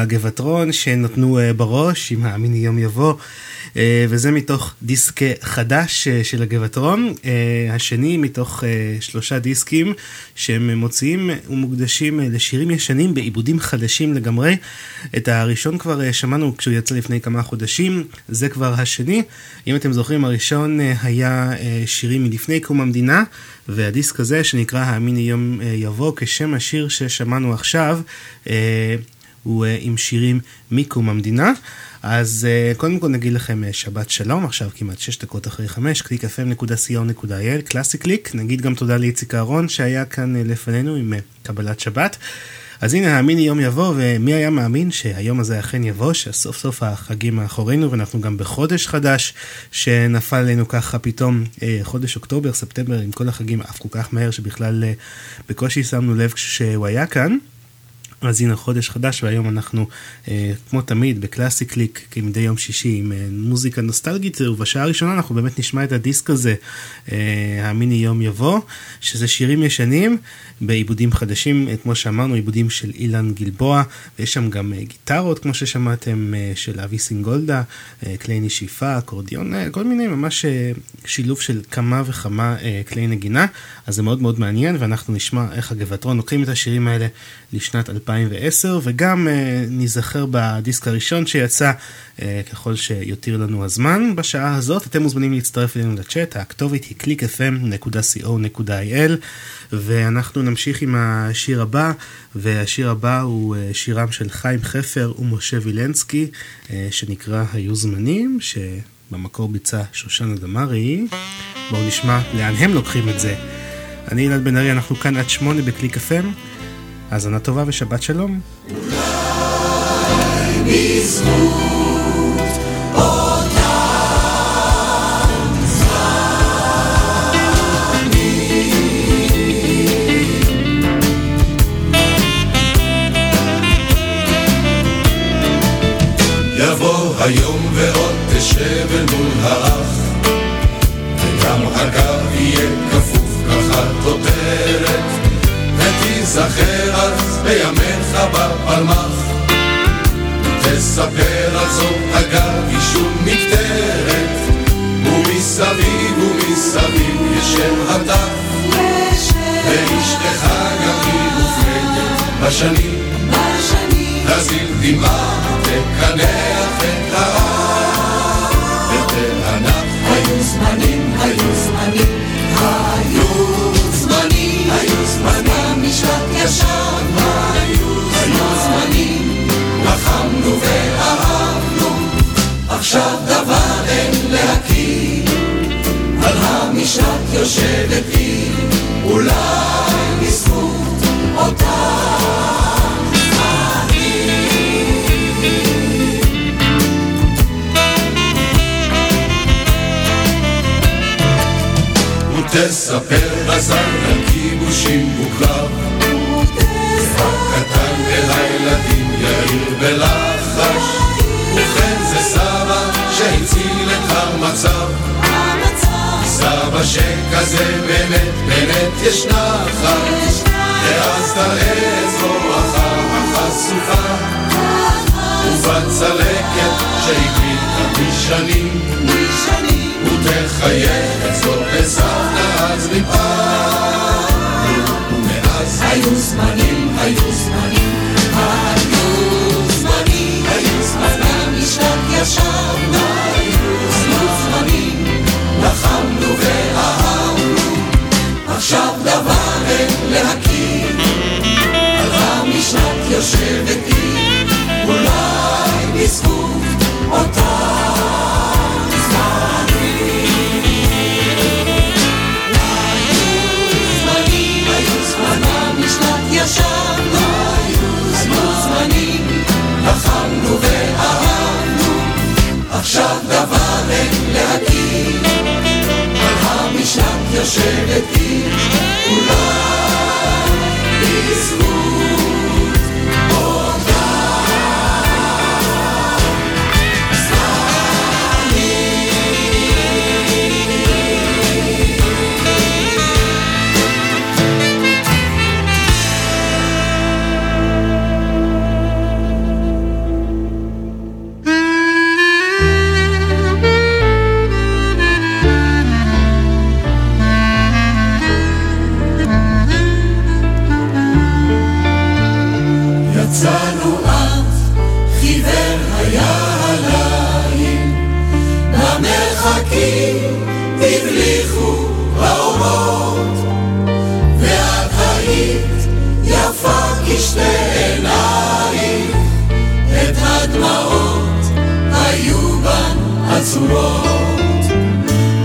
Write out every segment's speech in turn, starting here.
הגבעטרון שנתנו אה, בראש עם המיני יום יבוא אה, וזה מתוך דיסק חדש אה, של הגבעטרון, השני מתוך שלושה דיסקים שהם מוציאים ומוקדשים לשירים ישנים בעיבודים חדשים לגמרי. את הראשון כבר שמענו כשהוא יצא לפני כמה חודשים, זה כבר השני. אם אתם זוכרים, הראשון היה שירים מלפני קום המדינה, והדיסק הזה שנקרא המיני יום יבוא כשם השיר ששמענו עכשיו. הוא עם שירים מקום המדינה. אז קודם כל נגיד לכם שבת שלום, עכשיו כמעט 6 דקות אחרי 5, www.clickfm.co.il, קלאסי קליק. נגיד גם תודה לאיציק אהרון שהיה כאן לפנינו עם קבלת שבת. אז הנה, האמיני יום יבוא, ומי היה מאמין שהיום הזה אכן יבוא, שסוף סוף החגים מאחורינו, ואנחנו גם בחודש חדש, שנפל עלינו ככה פתאום, אה, חודש אוקטובר, ספטמבר, עם כל החגים עף כל כך מהר, שבכלל אה, בקושי שמנו לב כשהוא היה כאן. אז הנה חודש חדש והיום אנחנו אה, כמו תמיד בקלאסי קליק כמדי יום שישי עם אה, מוזיקה נוסטלגית ובשעה הראשונה אנחנו באמת נשמע את הדיסק הזה אה, המיני יום יבוא שזה שירים ישנים בעיבודים חדשים אה, כמו שאמרנו עיבודים של אילן גלבוע ויש שם גם אה, גיטרות כמו ששמעתם אה, של אבי סינגולדה אה, כלי נשיפה אקורדיון אה, כל מיני ממש אה, שילוב של כמה וכמה אה, כלי נגינה. אז זה מאוד מאוד מעניין ואנחנו נשמע איך הגבעתרון לוקחים את השירים האלה לשנת 2010, וגם uh, ניזכר בדיסק הראשון שיצא, uh, ככל שיותיר לנו הזמן. בשעה הזאת אתם מוזמנים להצטרף אלינו לצ'אט, הכתובת היא clickfm.co.il, ואנחנו נמשיך עם השיר הבא, והשיר הבא הוא uh, שירם של חיים חפר ומשה וילנסקי, uh, שנקרא היו זמנים, שבמקור ביצע שושנה דמארי. בואו נשמע לאן הם לוקחים את זה. אני אלעד בן ארי, אנחנו כאן עד שמונה בקליק FM. האזנה טובה ושבת שלום. היום ועוד תשב אל מול האח וגם הקו יהיה כפוף ככה תותרת תיזכר אז בימיך בפלמ"ח. תספר על זאת אגב אישום מקטרת ומסביב ומסביב ישב הדף ואשתך גם היא מופרדת בשנים תזיל דמעה תקנח את הרב ותענף היו זמנים, היו זמנים, היו זמנים, משלט ישן, היו זמנים, לחמנו ואהבנו, עכשיו דבר אין להכיר, על המשלט יושבת עיר, אולי בזכות אותה תספר בזר על כיבושים וקרב הקטן אל הילדים יאיר בלחש. ובכן זה סבא שהציל את המצב. סבא שכזה באמת באמת יש נחת. ואז תראה את זרועך החשופה ובצלקת שהגבית משנים ותחייך אצלו בסבתא מפעם ומאז היו זמנים, היו זמנים, היו זמנים, היו זמנים, משנת ישן, היו זמנים, לחמנו ואהבנו, עכשיו דבר אין להכיר, יושבת עיר, אולי בזכות אותה לחמנו ואהבנו, עכשיו דבר אין להכיר. על המשלט יושבת עיר, אולי בזכות כשתי עיניים, ודמעות היו בן עצורות.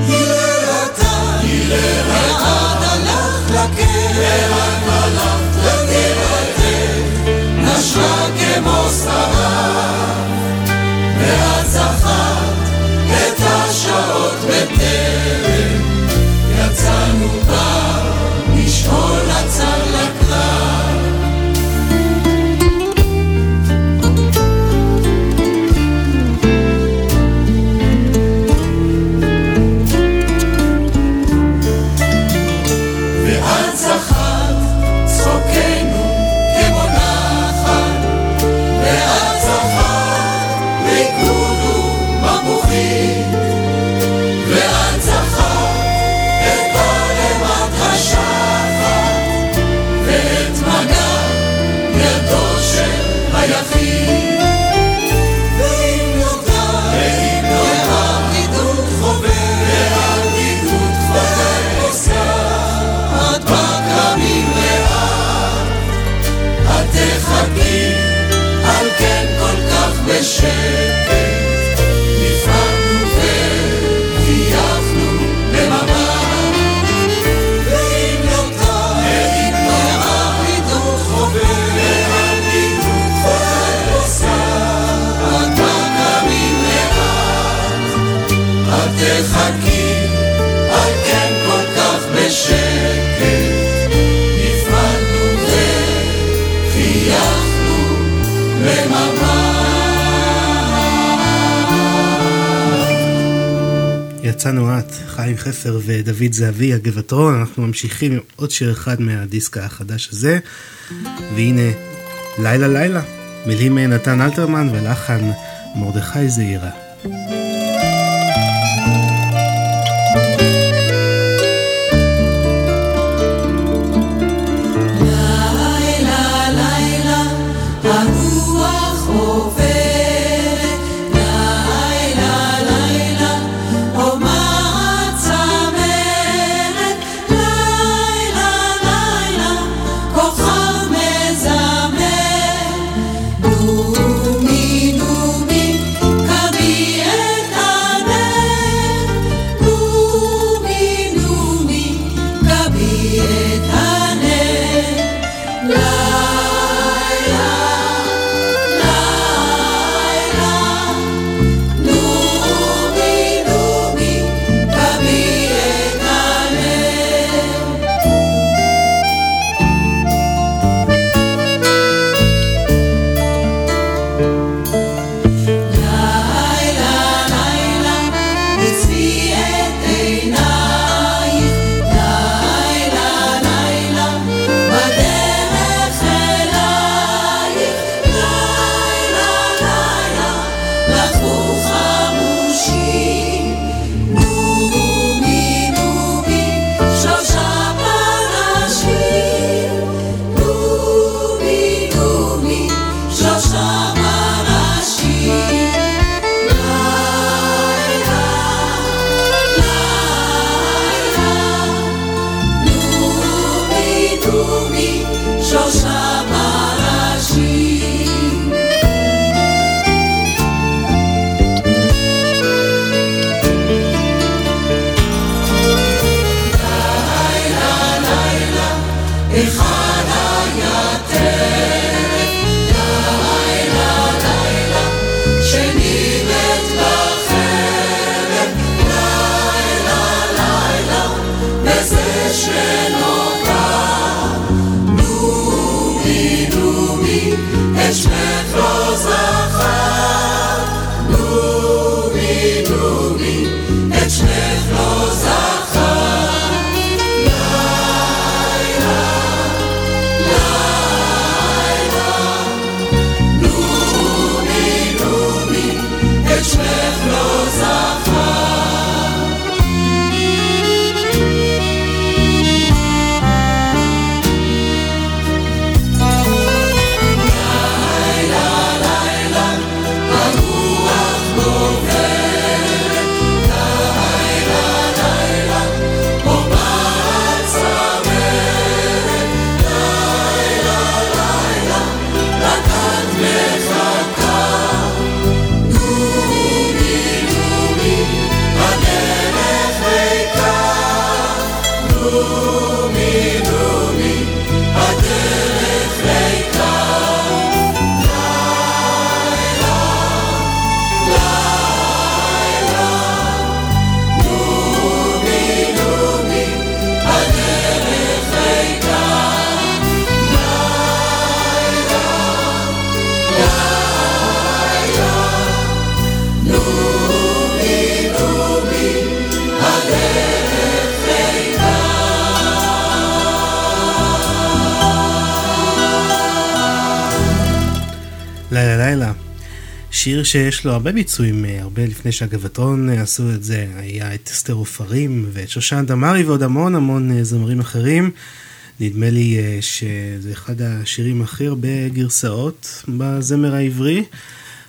הלל אתה, הלל לאן הלך לקר, לאן הלך לקר, נשרה כמו שרף, ואת בשקט, למבט. יצאנו את, חיים חפר ודוד זהבי, הגבעתרון, אנחנו ממשיכים עם עוד שיר אחד מהדיסק החדש הזה, והנה, לילה לילה, מילים נתן אלתרמן ולחן מרדכי זעירה. שיש לו הרבה ביצועים, אה, הרבה לפני שהגבעתרון אה, עשו את זה, היה את אסתר עופרים ואת שושן דמארי ועוד המון המון אה, זמרים אחרים. נדמה לי שזה אחד השירים הכי הרבה גרסאות בזמר העברי.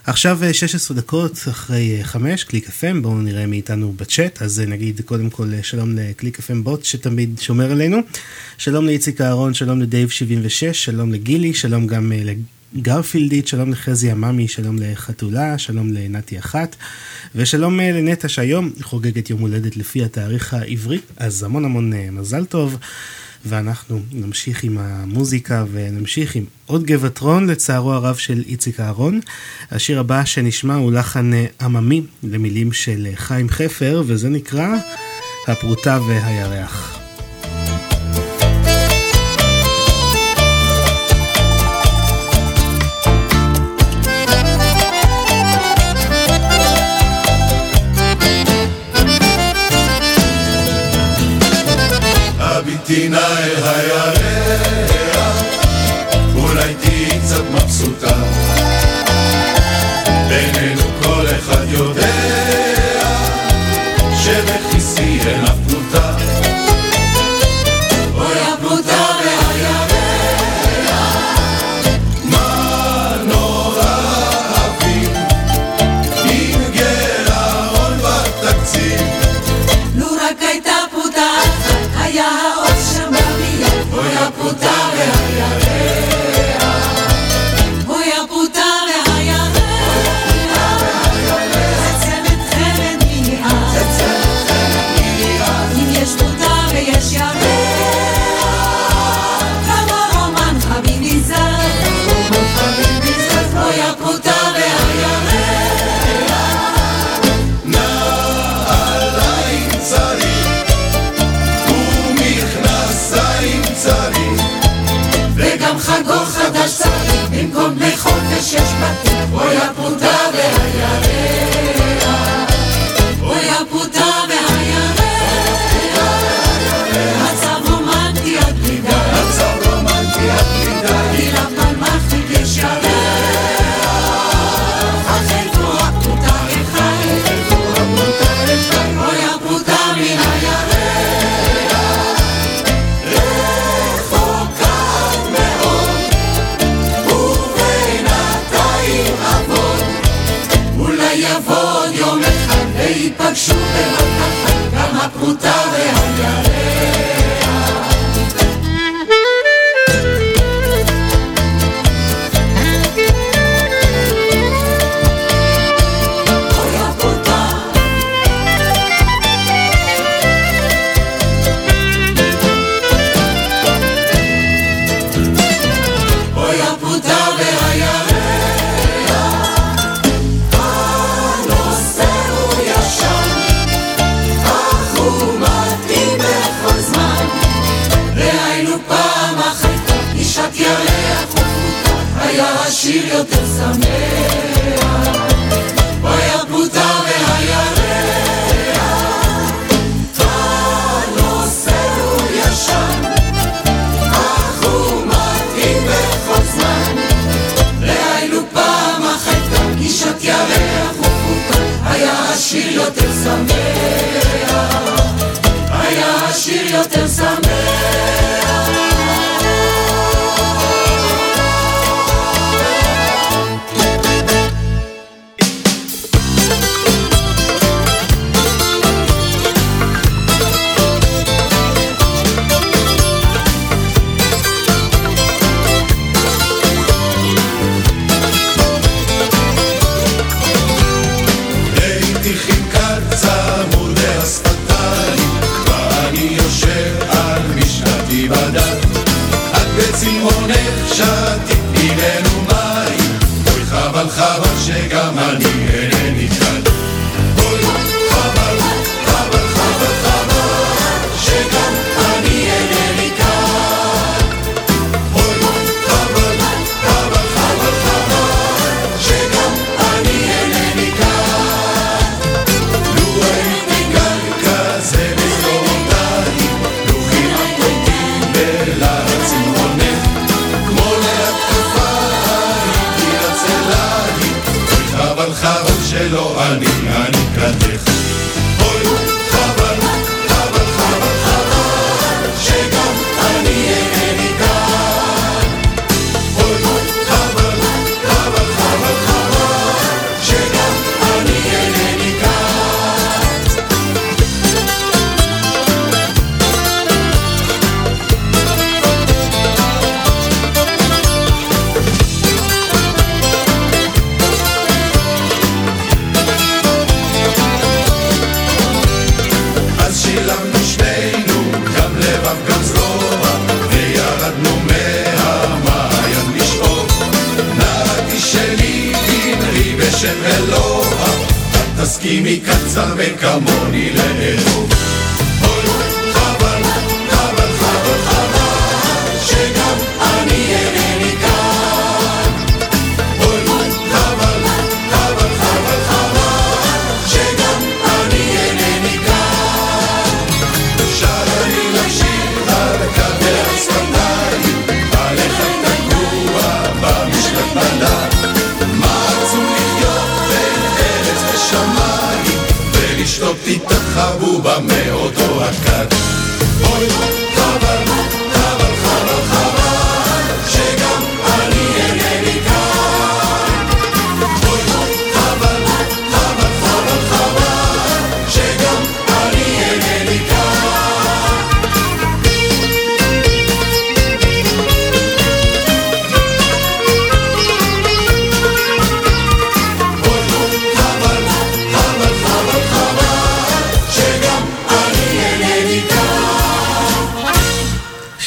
עכשיו 16 דקות אחרי 5, קליק FM, בואו נראה מאיתנו בצ'אט, אז נגיד קודם כל שלום לקליק FM בוט שתמיד שומר עלינו, שלום לאיציק אהרון, שלום לדייב 76, שלום לגילי, שלום גם גרפילדית, שלום לחזי עממי, שלום לחתולה, שלום לנתי אחת, ושלום אה, לנטע שהיום חוגגת יום הולדת לפי התאריך העברי, אז המון המון אה, מזל טוב. ואנחנו נמשיך עם המוזיקה ונמשיך עם עוד גבעטרון לצערו הרב של איציק אהרון. השיר הבא שנשמע הוא לחן אה, עממי למילים של חיים חפר וזה נקרא הפרוטה והירח. Argentina.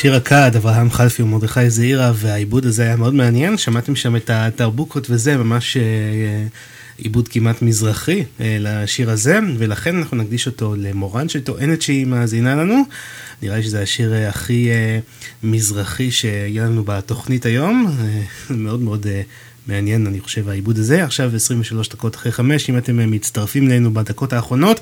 שיר הכד, אברהם חלפי ומרדכי זעירה, והעיבוד הזה היה מאוד מעניין, שמעתם שם את הטרבוקות וזה, ממש אה, עיבוד כמעט מזרחי אה, לשיר הזה, ולכן אנחנו נקדיש אותו למורן שטוענת שהיא מאזינה לנו. נראה לי שזה השיר אה, הכי מזרחי שיהיה לנו בתוכנית היום, מאוד מאוד מעניין, אני חושב, העיבוד הזה. עכשיו 23 דקות אחרי 5, אם אתם מצטרפים אלינו בדקות האחרונות,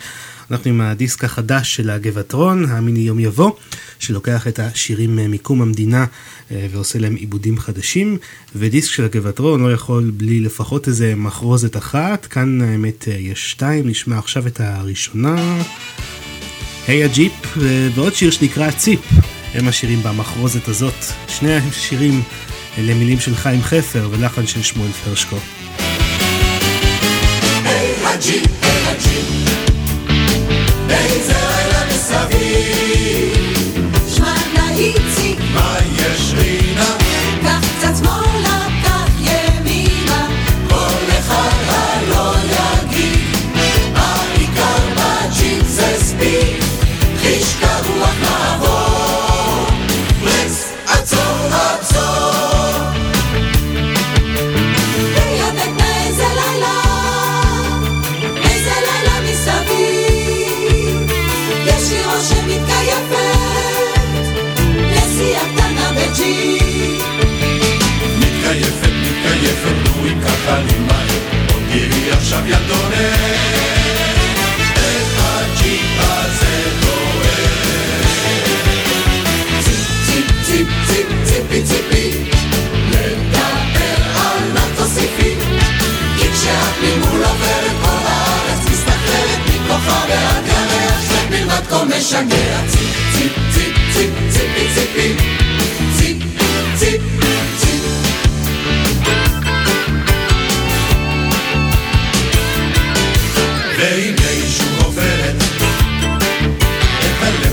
אנחנו עם הדיסק החדש של הגבעטרון, המיני יום יבוא, שלוקח את השירים מקום המדינה אה, ועושה להם עיבודים חדשים, ודיסק של הגבעטרון לא יכול בלי לפחות איזה מחרוזת אחת, כאן האמת אה, יש שתיים, נשמע עכשיו את הראשונה. היי הג'יפ, אה, ועוד שיר שנקרא ציפ, הם השירים במחרוזת הזאת. שני השירים אלה מילים של חיים חפר ולחן של שמואל פרשקו. היי הג'יפ, היי הג'יפ, עכשיו ילדונת, איך הג'יפ הזה דוהר. ציפ, ציפ, ציפ, ציפי, ציפי, לדבר על מה תוסיפי, כי כשאת ממול עוברת כל הארץ מסתכלת מכוחה ועד ירח, זה בלבד כה משגע. ציפ, ציפ, ציפ, ציפ, ציפי, ציפי, ציפ, ציפ, ציפ.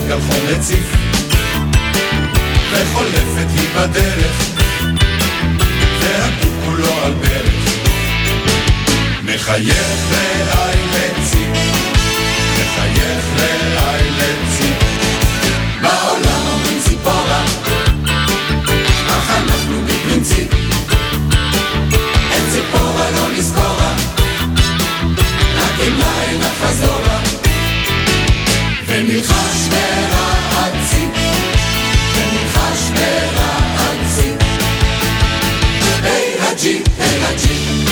גלחון רציף. וחולפת היא בדרך והגוף כולו על ברך. מחייך לאי לציף מחייך לאי לציף בעולם אומרים ציפורה אך אנחנו בפרינציפ. את ציפורה לא נזכורה רק אם לילה חזורה ונלחש היי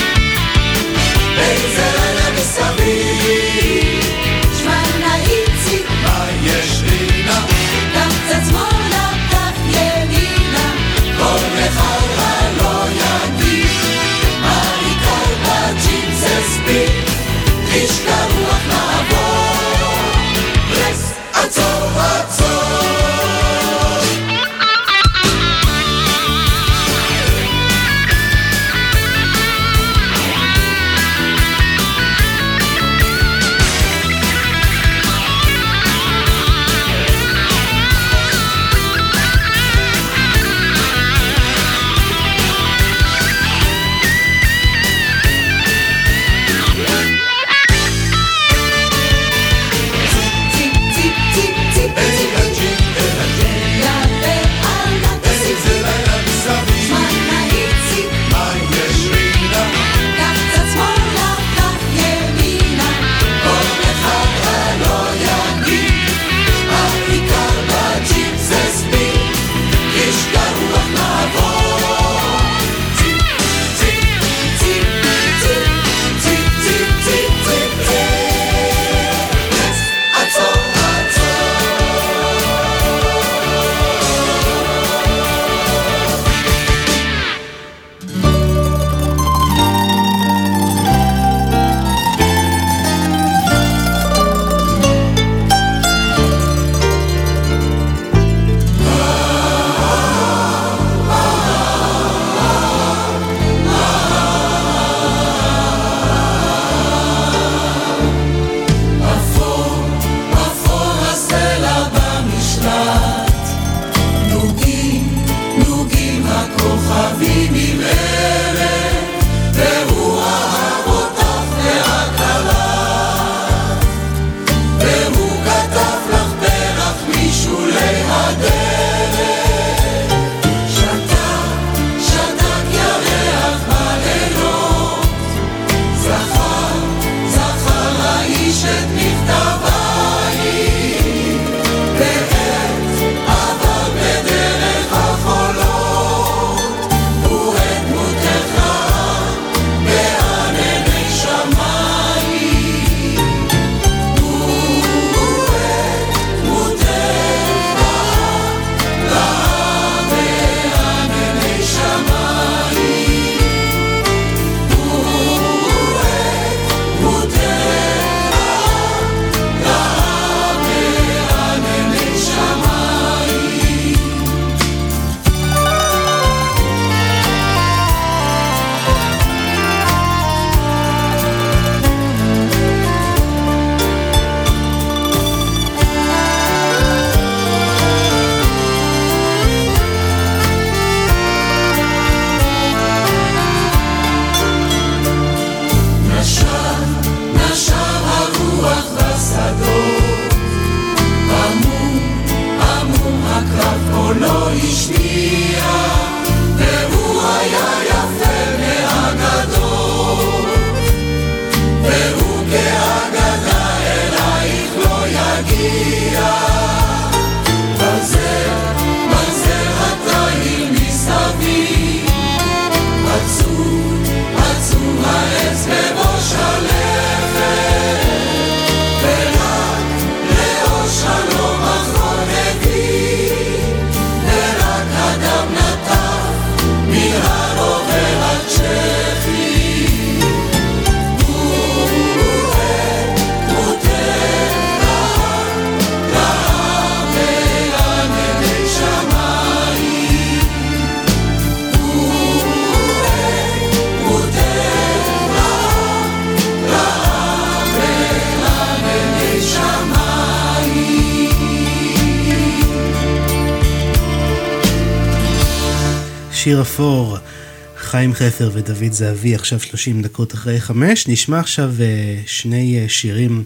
חפר ודוד זהבי, עכשיו 30 דקות אחרי חמש. נשמע עכשיו אה, שני אה, שירים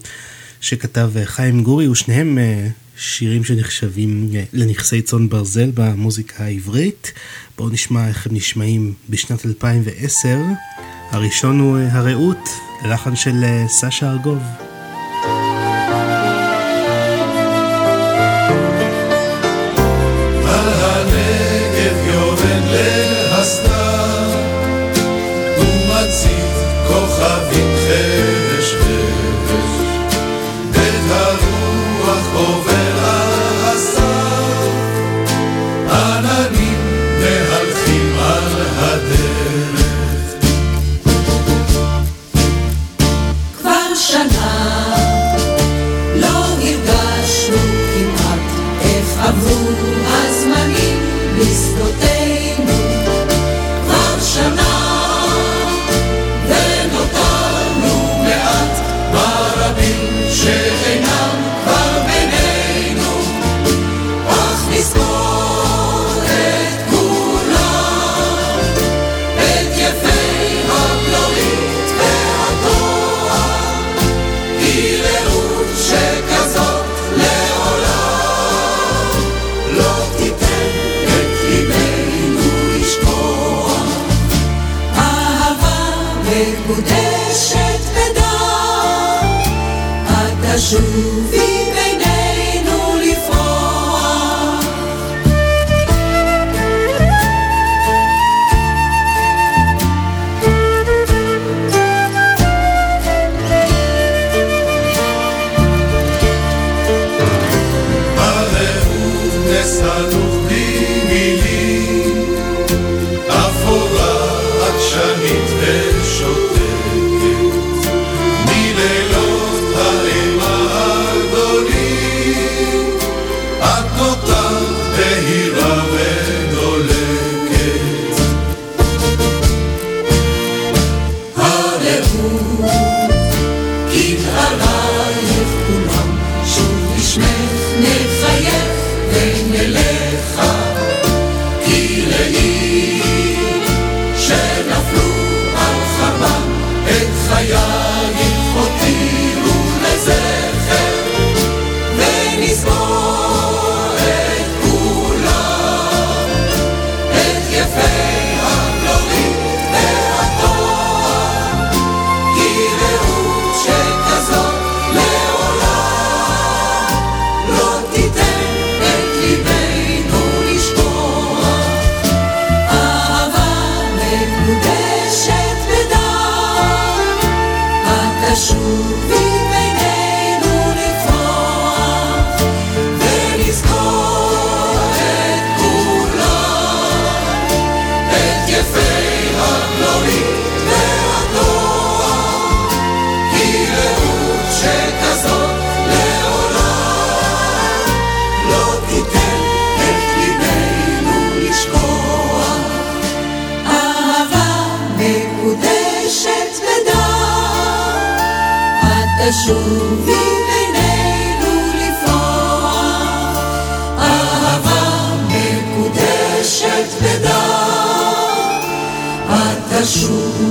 שכתב אה, חיים גורי, ושניהם שירים שנחשבים לנכסי צאן ברזל במוזיקה העברית. בואו נשמע איך הם נשמעים בשנת 2010. הראשון הוא הרעות, לחן של סשה ארגוב. שמן הברזל שותק כמו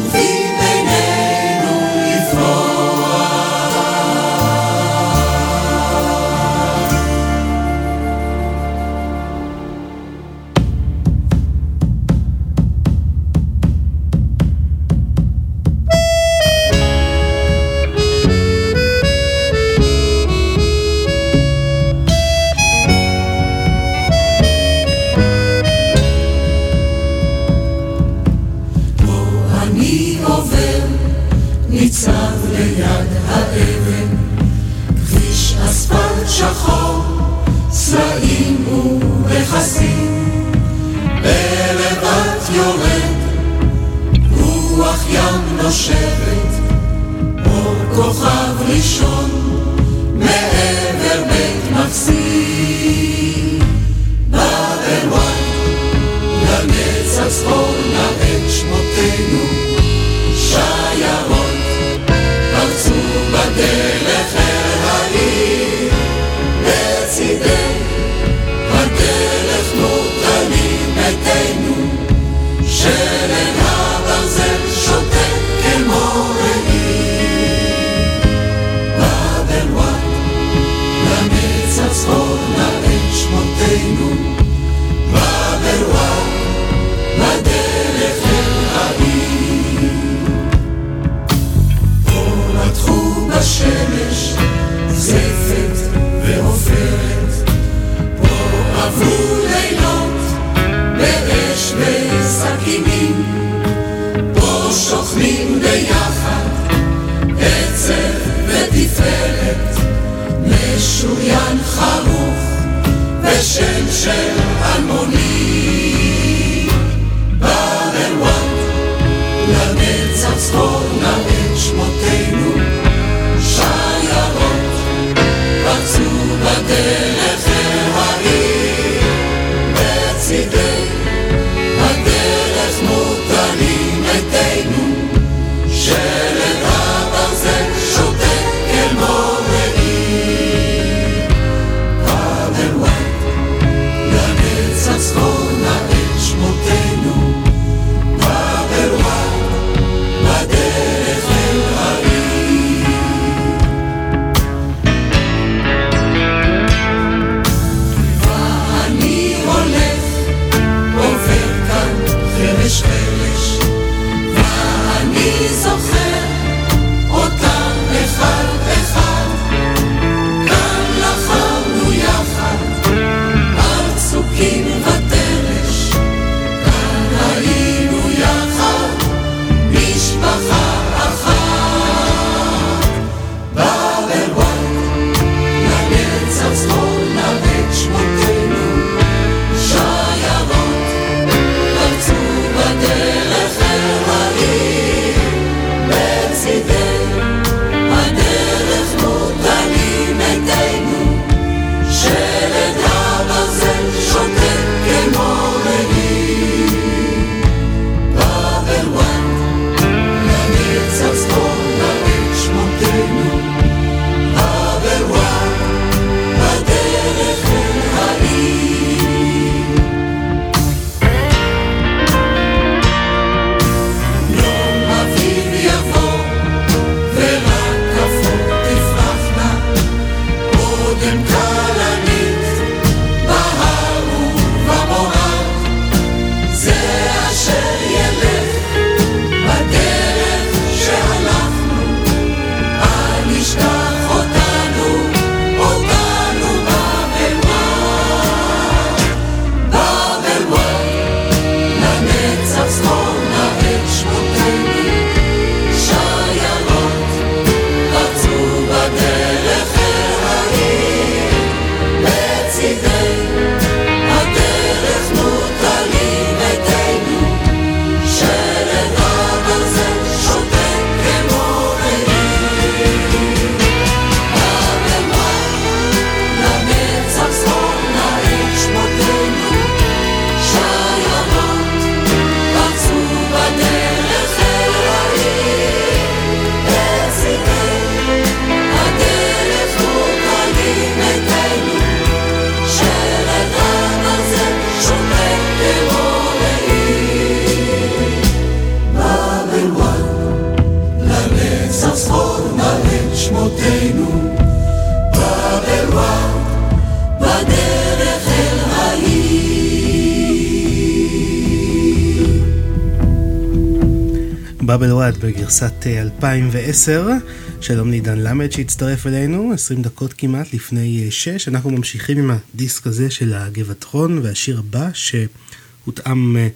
2010. אה, שלום לעידן למד שהצטרף אלינו, 20 דקות כמעט לפני 6. אנחנו ממשיכים עם הדיסק הזה של הגבעתרון, והשיר הבא שהותאם אה,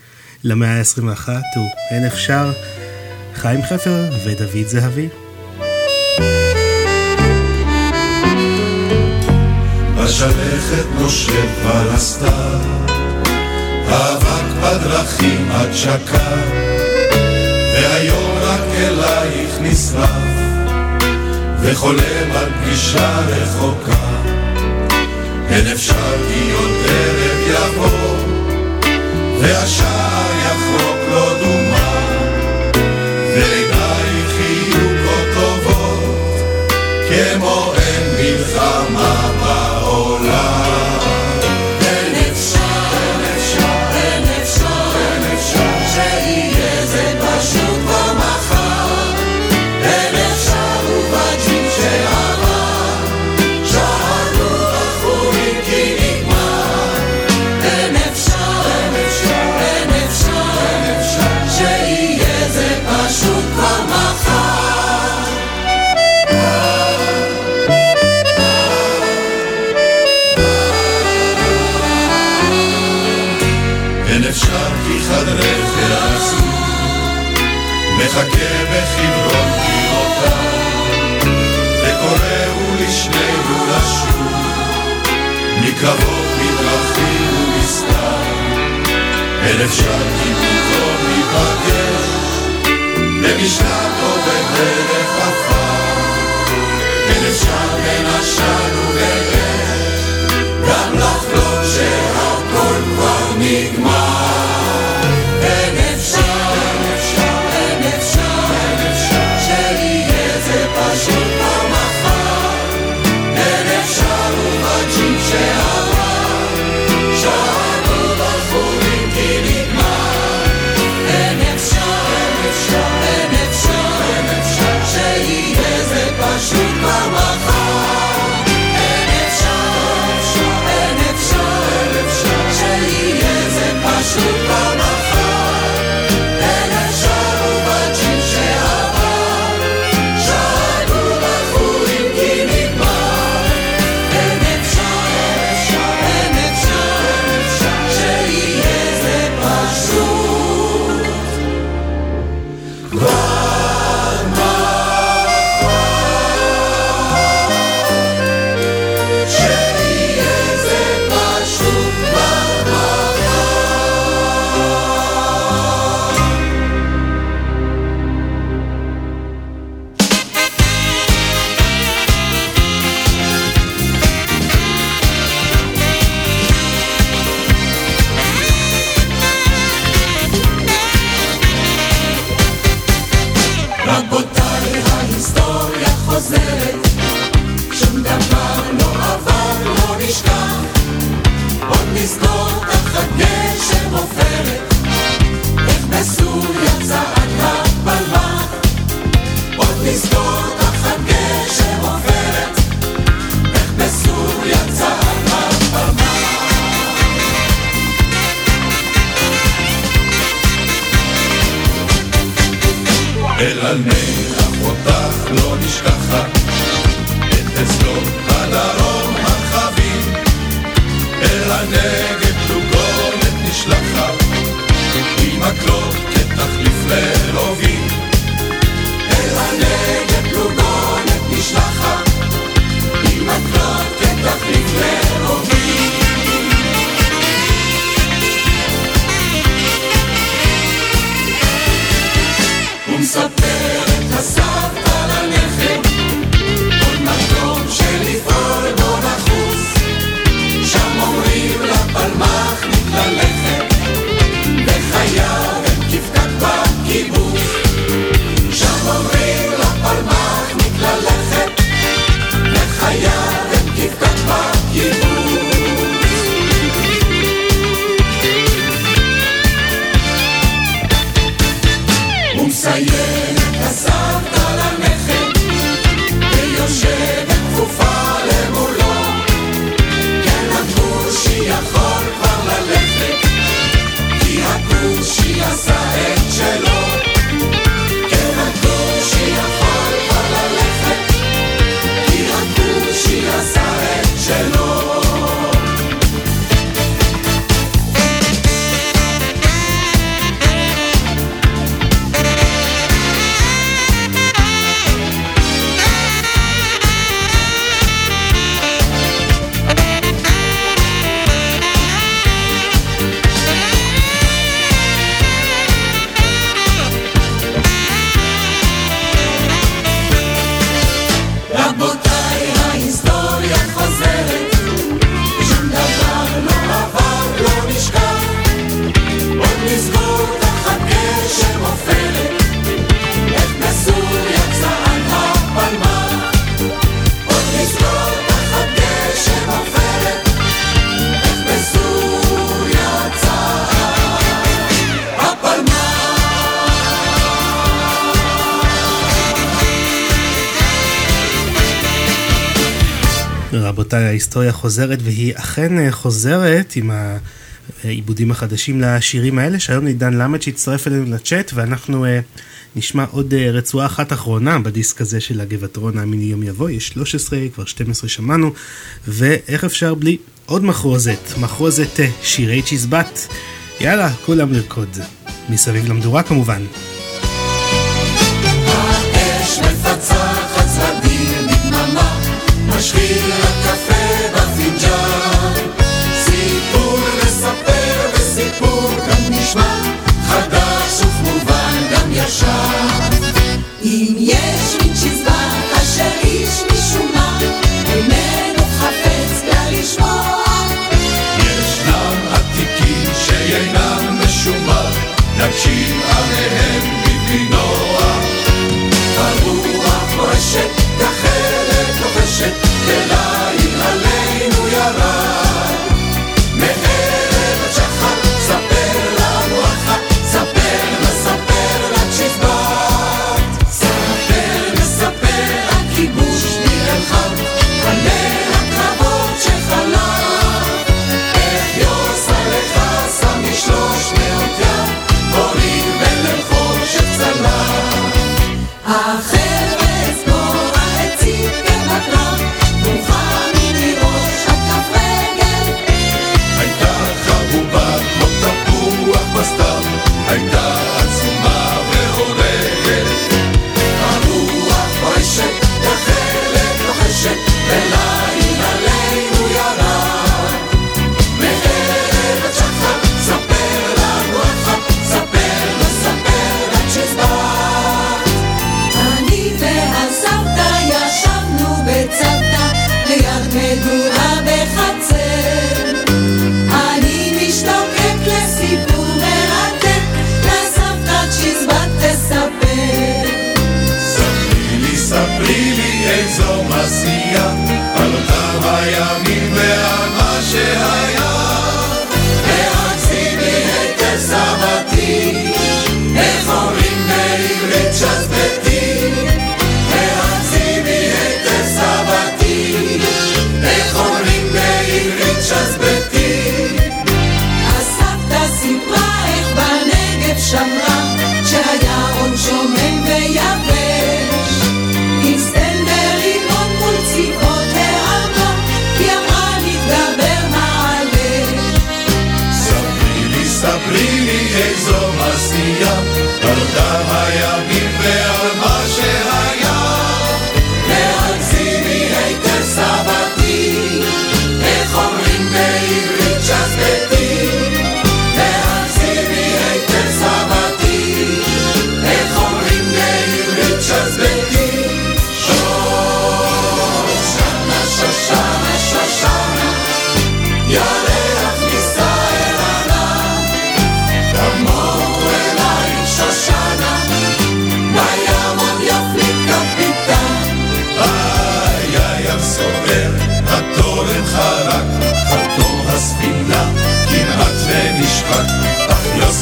למאה ה-21 הוא אין אפשר, חיים חפר ודוד זהבי. בשלכת נושב על הסתר, האבק בדרכים עד שקר. והיום רק אלייך נשרף, וחולם על פגישה רחוקה. אין אפשר כי עוד ערב יבוא, והשער יחרוק לו דומה, ועינייך יהיו כה טובות, כמו אין מלחמה בעולם. מקרבות, מדרכים ומסתר, אלף שתי פתאום ניפגש, למשנת עובד דרך עפר, אלף שם בין עשן וברש, גם לחלום שהכל כבר נגמר. רבותיי, ההיסטוריה חוזרת, והיא אכן אה, חוזרת עם העיבודים החדשים לשירים האלה. שלום לעידן למד שהצטרף אלינו לצ'אט, ואנחנו uh, נשמע עוד רצועה אחת אחרונה בדיסק הזה של הגבעטרון המיני יום יבוא. יש 13, כבר 12 שמענו, ואיך אפשר בלי עוד מחרוזת, מחרוזת שירי צ'יזבט. יאללה, כולם לרקוד. מסביב למדורה כמובן. האש משחיר אם יש צ'יזבט אשר איש משום מה, איננו חפץ כלל לשמוע. ישנם עתיקים שאינם נקשיב עליהם רועשת, ספרי לי איזו מעשייה, על אותם הימים ועל מה שהיה. והציבי היטב סבתי, איך אומרים בעברית שזבתי?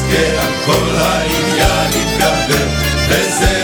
ועל כל העניין יתגבר, וזה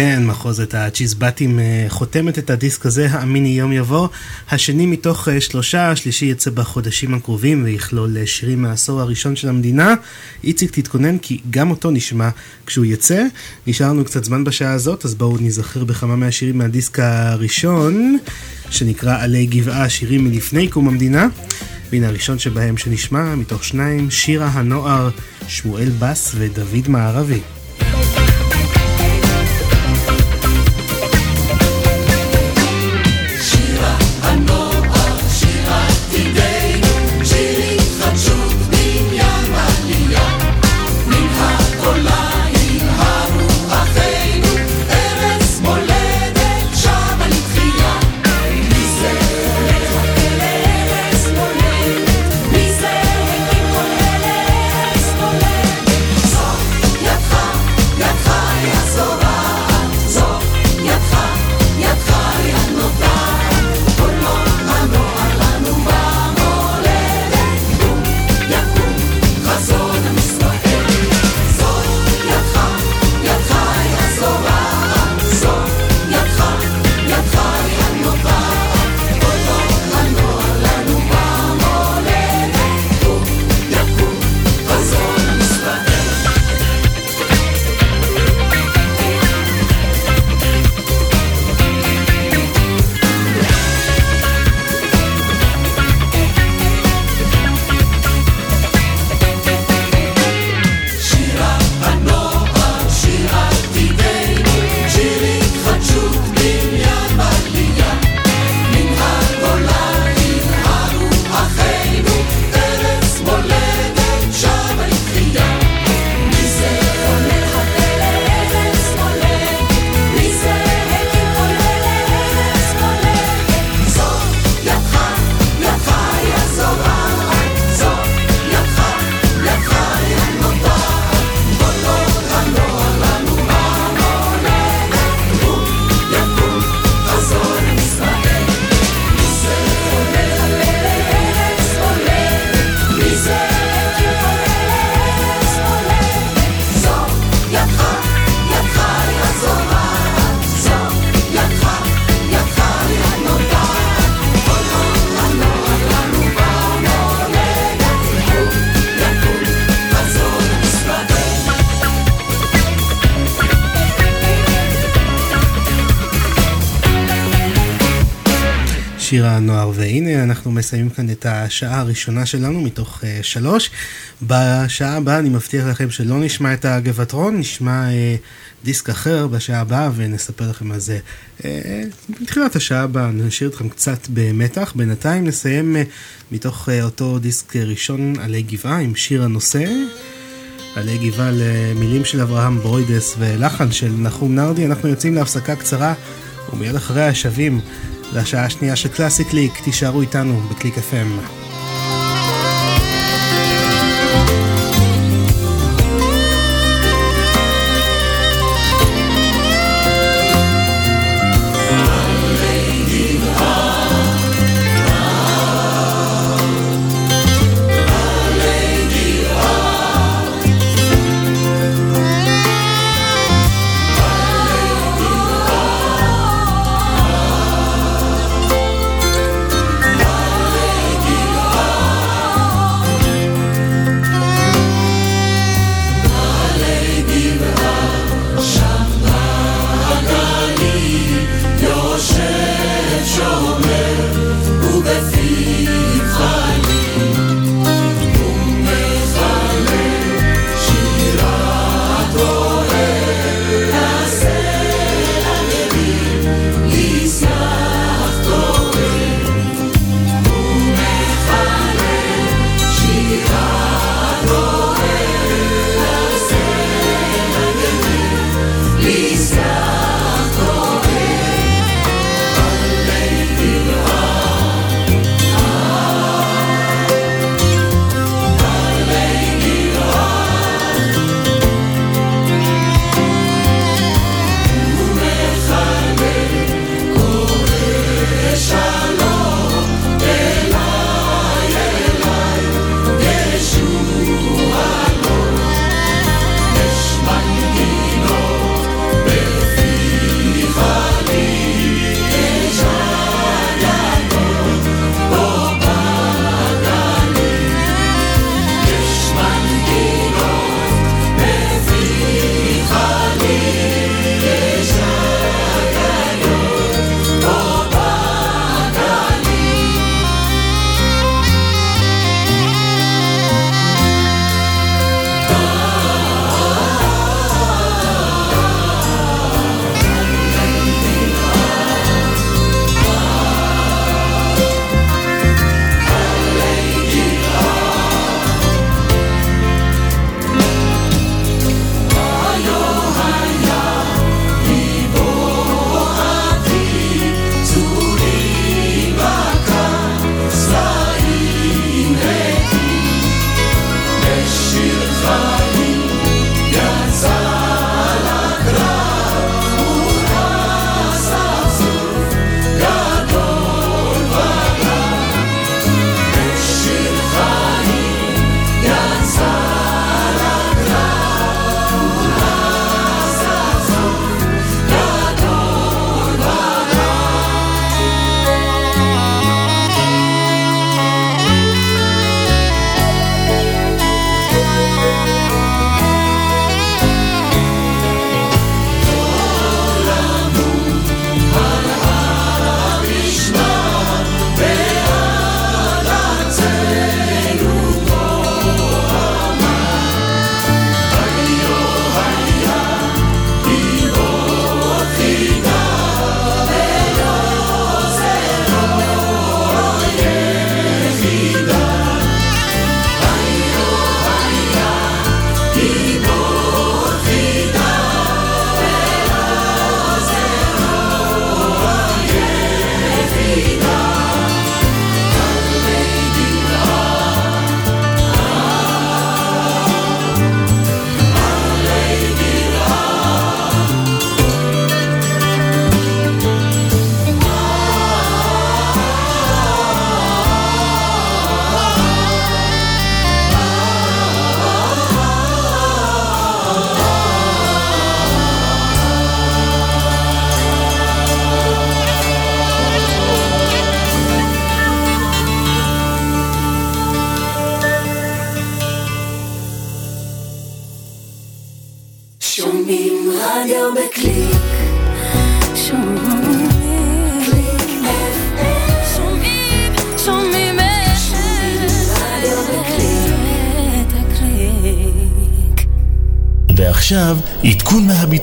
כן, מחוזת הצ'יזבטים אה, חותמת את הדיסק הזה, האמיני יום יבוא. השני מתוך אה, שלושה, השלישי יצא בחודשים הקרובים ויכלול אה, שירים מהעשור הראשון של המדינה. איציק תתכונן כי גם אותו נשמע כשהוא יצא. נשארנו קצת זמן בשעה הזאת, אז בואו נזכר בכמה מהשירים מהדיסק הראשון, שנקרא עלי גבעה, שירים מלפני קום המדינה. והנה הראשון שבהם שנשמע, מתוך שניים, שירה הנוער, שמואל בס ודוד מערבי. מסיימים כאן את השעה הראשונה שלנו מתוך uh, שלוש. בשעה הבאה אני מבטיח לכם שלא נשמע את הגבעתרון, נשמע uh, דיסק אחר בשעה הבאה ונספר לכם על זה. Uh, בתחילת השעה הבאה נשאיר אתכם קצת במתח, בינתיים נסיים uh, מתוך uh, אותו דיסק ראשון עלי גבעה עם שיר הנושא. עלי גבעה למילים של אברהם ברוידס ולחן של נחום נרדי, אנחנו יוצאים להפסקה קצרה ומיד אחריה שבים לשעה השנייה של קלאסי קליק, תישארו איתנו בקליק FM.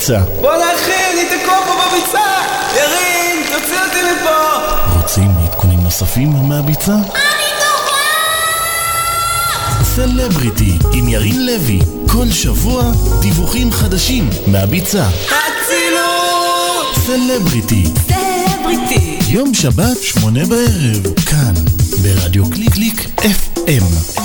מהביצה. בוא נכין, אני תקוע פה בביצה! ירין, תוציא אותי מפה! רוצים עדכונים נוספים מהביצה? אני סלבריטי עם ירין לוי, כל שבוע דיווחים חדשים מהביצה. אצילות! סלבריטי. סלבריטי. יום שבת, שמונה בערב, כאן, ברדיו קליק קליק FM.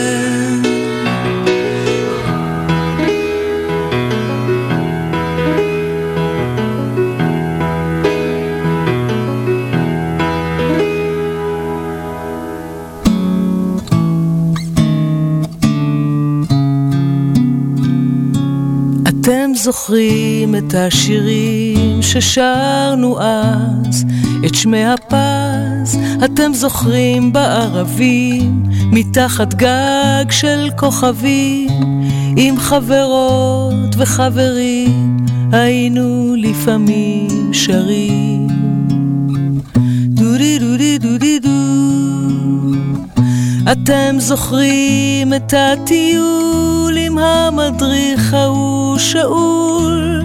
זוכרים את השירים ששרנו אז, את שמי הפז, אתם זוכרים בערבים, מתחת גג של כוכבים, עם חברות וחברים, היינו לפעמים שרים. דודי דודי דודי דו אתם זוכרים את הטיול עם המדריך ההוא שאול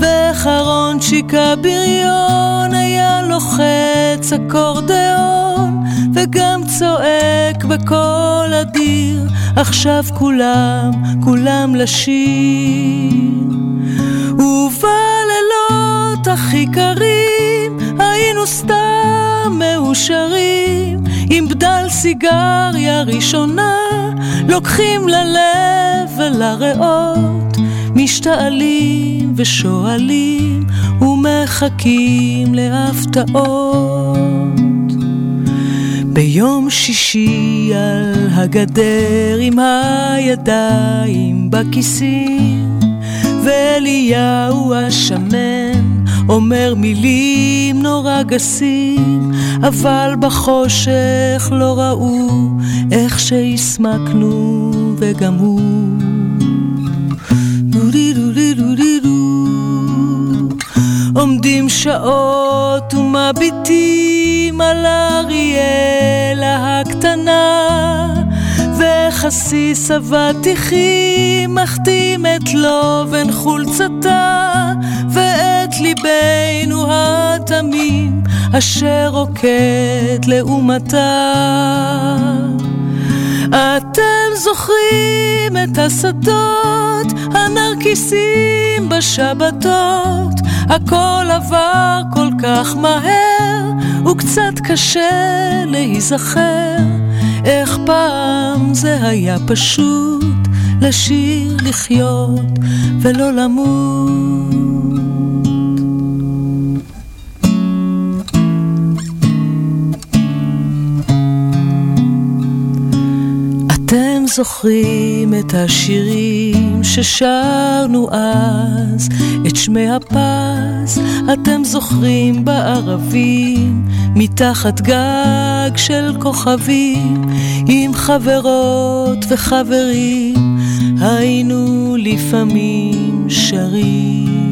וחרון שיקה בריון היה לוחץ אקורדיאון וגם צועק בקול אדיר עכשיו כולם, כולם לשיר. ובלילות הכי קרים היינו סתם מאושרים עם בדל סיגריה ראשונה, לוקחים ללב ולריאות, משתעלים ושואלים ומחכים להפתעות. ביום שישי על הגדר עם הידיים בכיסים, ואליהו השמן אומר מילים נורא גסים, אבל בחושך לא ראו איך שהסמקנו וגם הוא. עומדים שעות ומביטים על אריאלה הקטנה וחסיס אבטיחים מחתים את לובן חולצתה ואת ליבנו התמים אשר רוקד לעומתה. אתם זוכרים את השדות, הנרקיסים בשבתות, הכל עבר כל כך מהר, וקצת קשה להיזכר, איך פעם זה היה פשוט לשיר, לחיות ולא למות. זוכרים את השירים ששרנו אז, את שמי הפז, אתם זוכרים בערבים, מתחת גג של כוכבים, עם חברות וחברים, היינו לפעמים שרים.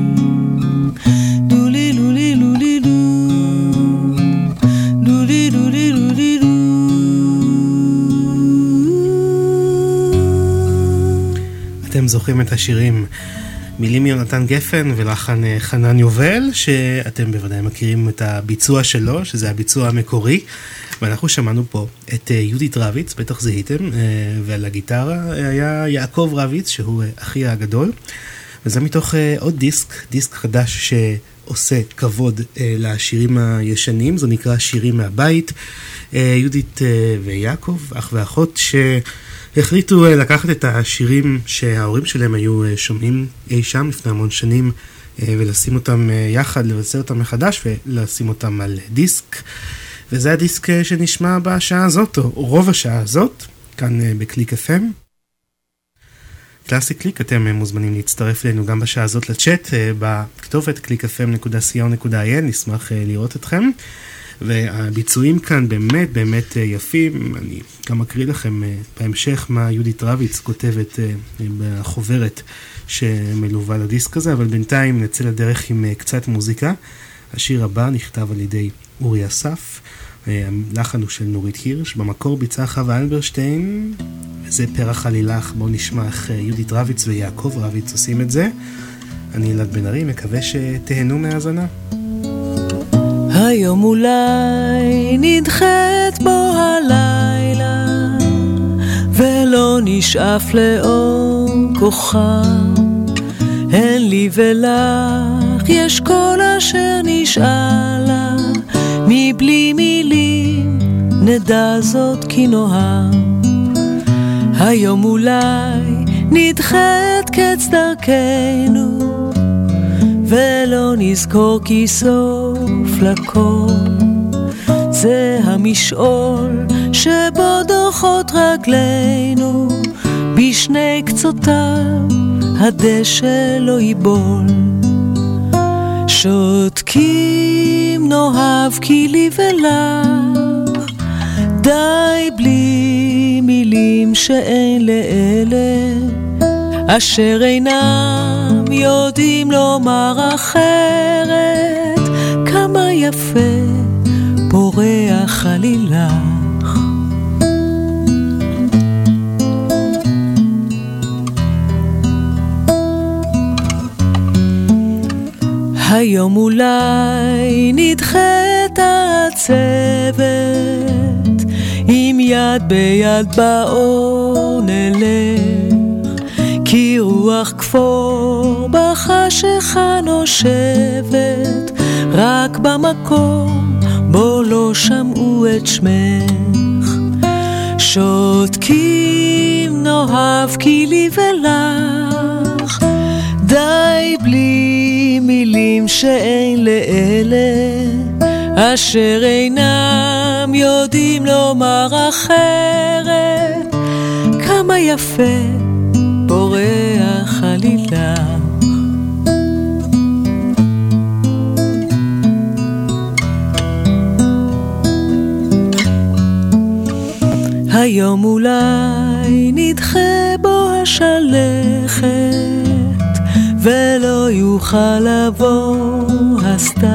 זוכרים את השירים מילים יונתן גפן ולחן אה, חנן יובל, שאתם בוודאי מכירים את הביצוע שלו, שזה הביצוע המקורי. ואנחנו שמענו פה את אה, יהודית רביץ, בטח זיהיתם, אה, ועל הגיטרה היה יעקב רביץ, שהוא אחי הגדול. וזה מתוך עוד דיסק, דיסק חדש שעושה כבוד לשירים הישנים, זה נקרא שירים מהבית. יהודית ויעקב, אח ואחות, ש... החליטו אה, לקחת את השירים שההורים שלהם היו אה, שומעים אי שם לפני המון שנים אה, ולשים אותם יחד, לבצע אותם מחדש ולשים אותם על דיסק. וזה הדיסק שנשמע בשעה הזאת, או רוב השעה הזאת, כאן בקליק FM. קלאסי קליק, אתם מוזמנים להצטרף אלינו גם בשעה הזאת לצ'אט, בכתובת clickfm.co.il, נשמח לראות אתכם. והביצועים כאן באמת באמת אה, יפים. אני גם אקריא לכם אה, בהמשך מה יהודית רביץ כותבת אה, בחוברת שמלווה לדיסק הזה, אבל בינתיים נצא לדרך עם קצת מוזיקה. השיר הבא נכתב על ידי אורי אסף, הלחן הוא של נורית הירש, במקור ביצעה חווה אלברשטיין, וזה פרח עלילך, בואו נשמע איך יהודית רביץ ויעקב רביץ עושים את זה. אני אלעד בן ארי, מקווה שתהנו מהאזנה. היום אולי נדחת בו הלילה, ולא נשאף לאור כוכב. הן לי ולך יש כל אשר נשאלה, מבלי מילים נדע זאת כי נאהב. היום אולי נדחת קץ דרכנו, ולא נזכור כי סוף לכל. זה המשעול שבו דוחות רגלינו בשני קצותיו הדשא לא ייבול. שותקים נאהב כי לי ולך. די בלי מילים שאין לאלה אשר אינם יודעים לומר אחרת, כמה יפה פורח עלילך. היום אולי נדחית הצוות, עם יד ביד באור נלך. כי רוח כפור בחשיכה נושבת, רק במקום בו לא שמעו את שמך. שותקים נאהב כי לי ולך, די בלי מילים שאין לאלה, אשר אינם יודעים לומר אחרת, כמה יפה בורח עלילך. היום אולי נדחה בו השלכת, ולא יוכל לבוא הסתיו.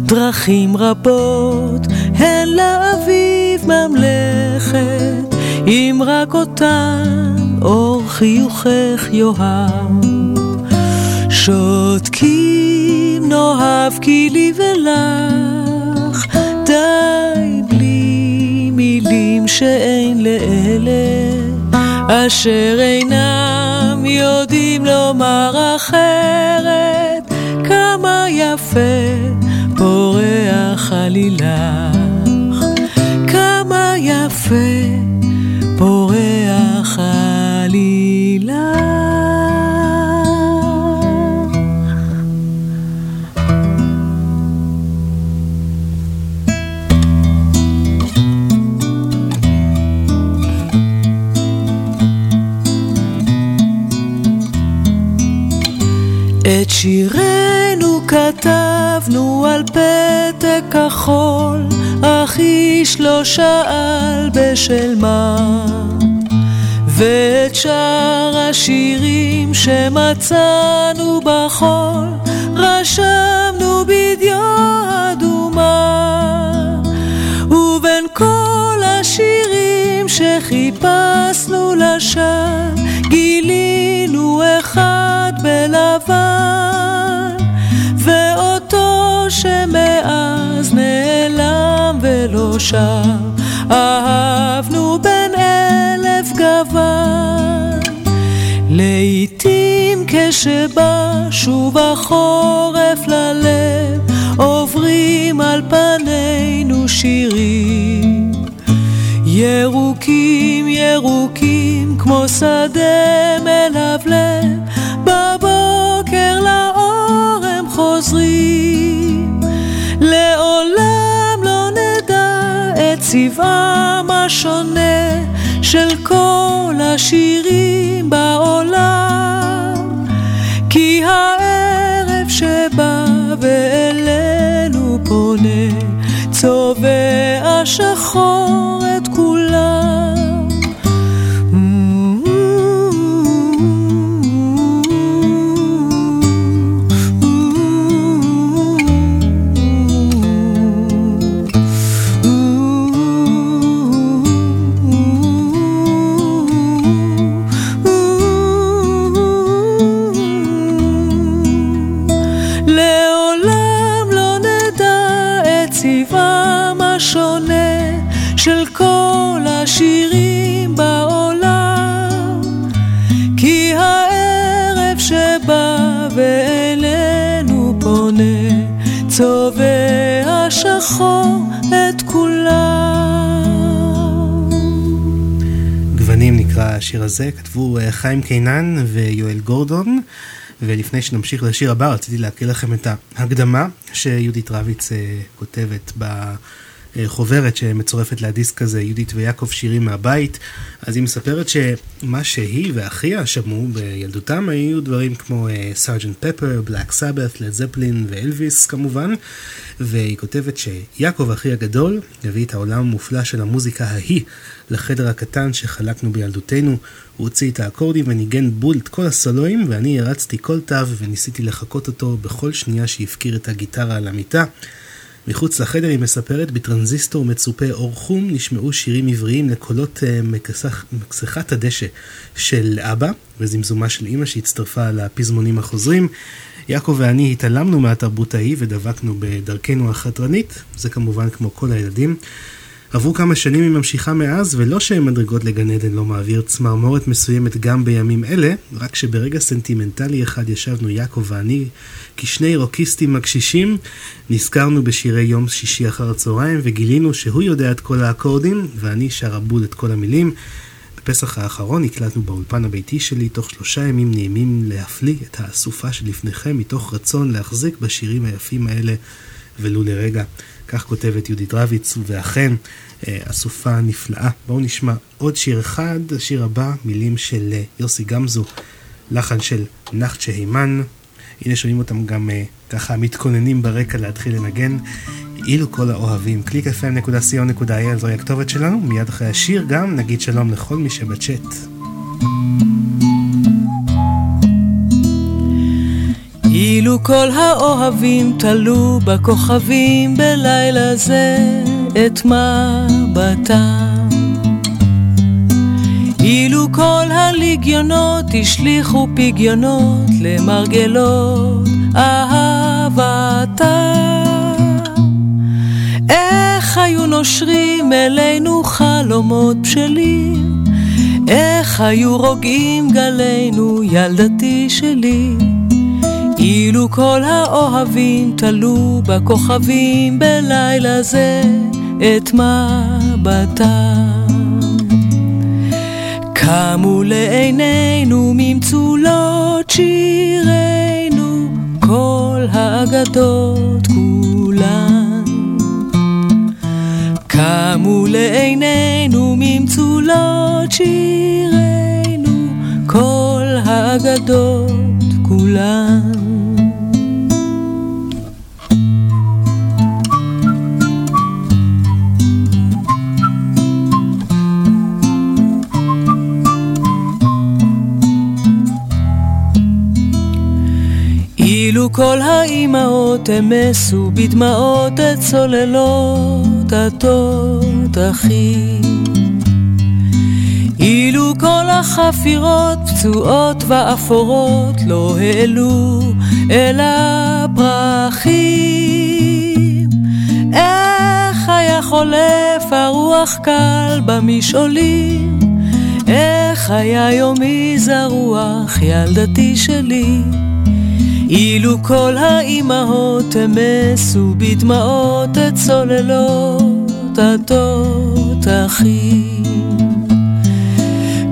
דרכים רבות הן לאביב ממלכת, אם רק אותן אור חיוכך יאהב. שותקים נאהב כי לי ולך, די בלי מילים שאין לאלה, אשר אינם יודעים לומר אחרת, כמה יפה פורח עלילך, כמה יפה שירנו כתבנו על פתק כחול, אך איש לא שאל בשל מה. ואת שאר השירים שמצאנו בחול, רשמנו בדיו אדומה. ובין כל השירים שחיפשנו לשווא, גילינו אחד בלבן, שמאז נעלם ולא שב, אהבנו בין אלף גוון. לעתים כשבא שוב החורף ללב, עוברים על פנינו שירים. ירוקים ירוקים כמו שדה מלבלב, בבוקר לאור הם חוזרים. צבעם השונה של כל השירים בעולם, כי הערב שבא ואלינו פונה, צובע שחור את כולם. השיר הזה, כתבו אה, חיים קינן ויואל גורדון. ולפני שנמשיך לשיר הבא, רציתי להקריא לכם את ההקדמה שיהודית רביץ אה, כותבת בחוברת שמצורפת לדיסק הזה, יהודית ויעקב שירים מהבית. אז היא מספרת שמה שהיא ואחיה שמעו בילדותם היו דברים כמו סארג'נט פפר, בלק סבת, לד זפלין ואלוויס כמובן. והיא כותבת שיעקב אחי הגדול הביא את העולם המופלא של המוזיקה ההיא לחדר הקטן שחלקנו בילדותנו. הוא הוציא את האקורדים וניגן בול את כל הסולואים ואני הרצתי כל תו וניסיתי לחקות אותו בכל שנייה שהפקיר את הגיטרה על המיטה. מחוץ לחדר היא מספרת, בטרנזיסטור מצופה אור חום נשמעו שירים עבריים לקולות uh, מכסח, מכסחת הדשא של אבא וזמזומה של אימא שהצטרפה לפזמונים החוזרים. יעקב ואני התעלמנו מהתרבות ההיא ודבקנו בדרכנו החתרנית, זה כמובן כמו כל הילדים. עברו כמה שנים היא ממשיכה מאז, ולא שמדרגות לגן עדן לא מעביר צמרמורת מסוימת גם בימים אלה, רק שברגע סנטימנטלי אחד ישבנו יעקב ואני כשני רוקיסטים מקשישים, נזכרנו בשירי יום שישי אחר הצהריים וגילינו שהוא יודע את כל האקורדים ואני שר הבול את כל המילים. בפסח האחרון הקלטנו באולפן הביתי שלי תוך שלושה ימים נעימים להפליא את האסופה שלפניכם מתוך רצון להחזיק בשירים היפים האלה ולו לרגע. כך כותבת יהודית רביץ, ואכן אסופה נפלאה. בואו נשמע עוד שיר אחד, השיר הבא, מילים של יוסי גמזו, לחן של נחצ'ה הימן. הנה שומעים אותם גם ככה מתכוננים ברקע להתחיל לנגן. אילו כל האוהבים, www.clickfm.co.il זוהי הכתובת שלנו, מיד אחרי השיר גם נגיד שלום לכל מי שבצ'אט. אילו כל האוהבים תלו בכוכבים בלילה זה את מבטם. אילו כל הליגיונות השליכו פגיונות למרגלות אהבתם. איך היו נושרים אלינו חלומות בשלים, איך היו רוגעים גלינו ילדתי שלי. אילו כל האוהבים תלו בכוכבים בלילה זה את מבטם. קמו לעינינו ממצולות שירינו כל האגדות כולן. קמו לעינינו ממצולות שירינו כל האגדות כולן. כל האימהות אמסו בדמעות את צוללות התותחים. אילו כל החפירות פצועות ואפורות לא העלו אל הפרחים. איך היה חולף הרוח קל במשעולים, איך היה יומי זרוח ילדתי שלי. אילו כל האימהות אמסו בדמעות את צוללות התותחים.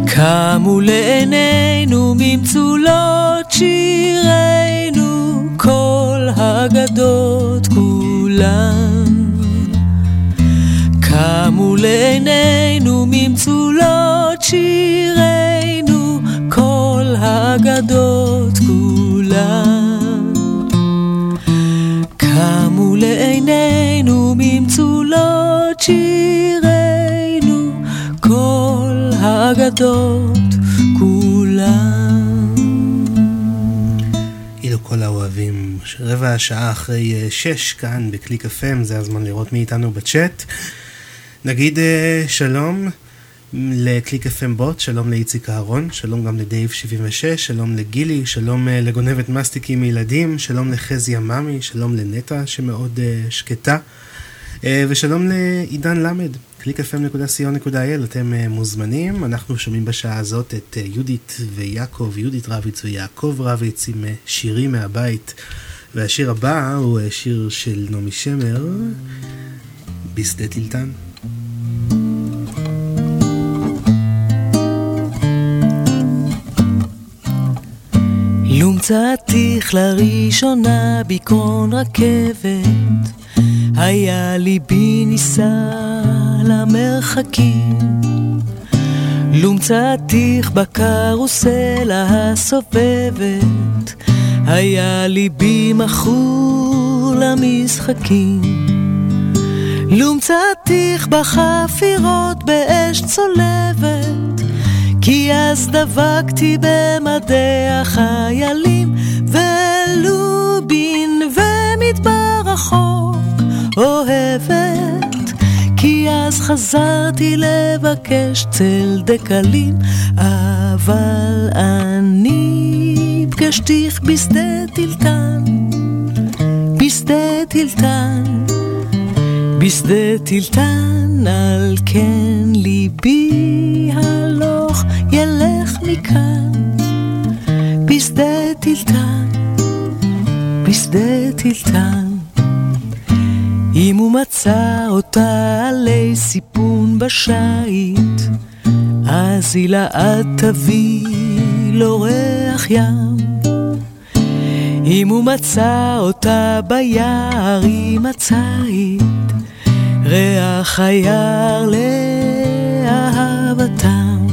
קמו לעינינו ממצולות שירינו כל האגדות כולן. קמו לעינינו ממצולות שירינו כל האגדות כולן. קמו לעינינו ממצולות שירינו כל האגדות כולן. אילו כל האוהבים, רבע שעה אחרי אה, שש כאן בקליק FM, זה הזמן לראות מי איתנו בצ'אט. נגיד אה, שלום לקליק FM בוט, שלום לאיציק אהרון, שלום גם לדייב 76, שלום לגילי, שלום אה, לגונבת מסטיקים מילדים, שלום לחזי עממי, שלום לנטע שמאוד uh, שקטה, uh, ושלום לעידן למד, www.clickfm.co.il, אתם מוזמנים, אנחנו שומעים בשעה הזאת את יהודית ויעקב, יהודית רביץ ויעקב רביץ עם שירים מהבית, והשיר הבא הוא שיר של נעמי שמר, בשדה טילטן. לומצאתיך לראשונה בקרון רכבת, היה ליבי נישא למרחקים. לומצאתיך בקרוסלה הסובבת, היה ליבי מכור למשחקים. לומצאתיך בחפירות באש צולבת, כי אז דבקתי במדי החיילים, ולובין ומדבר רחוק אוהבת, כי אז חזרתי לבקש צל דקלים, אבל אני פגשתיך בשדה טילטן, בשדה טילטן. בשדה טילטן, על כן ליבי הלוך ילך מכאן. בשדה טילטן, בשדה טילטן. אם הוא מצא אותה עלי סיפון בשייט, אז היא לעד תביא לו ריח ים. אם הוא מצא אותה ביער עם הציד, ריח היער לאהבתם.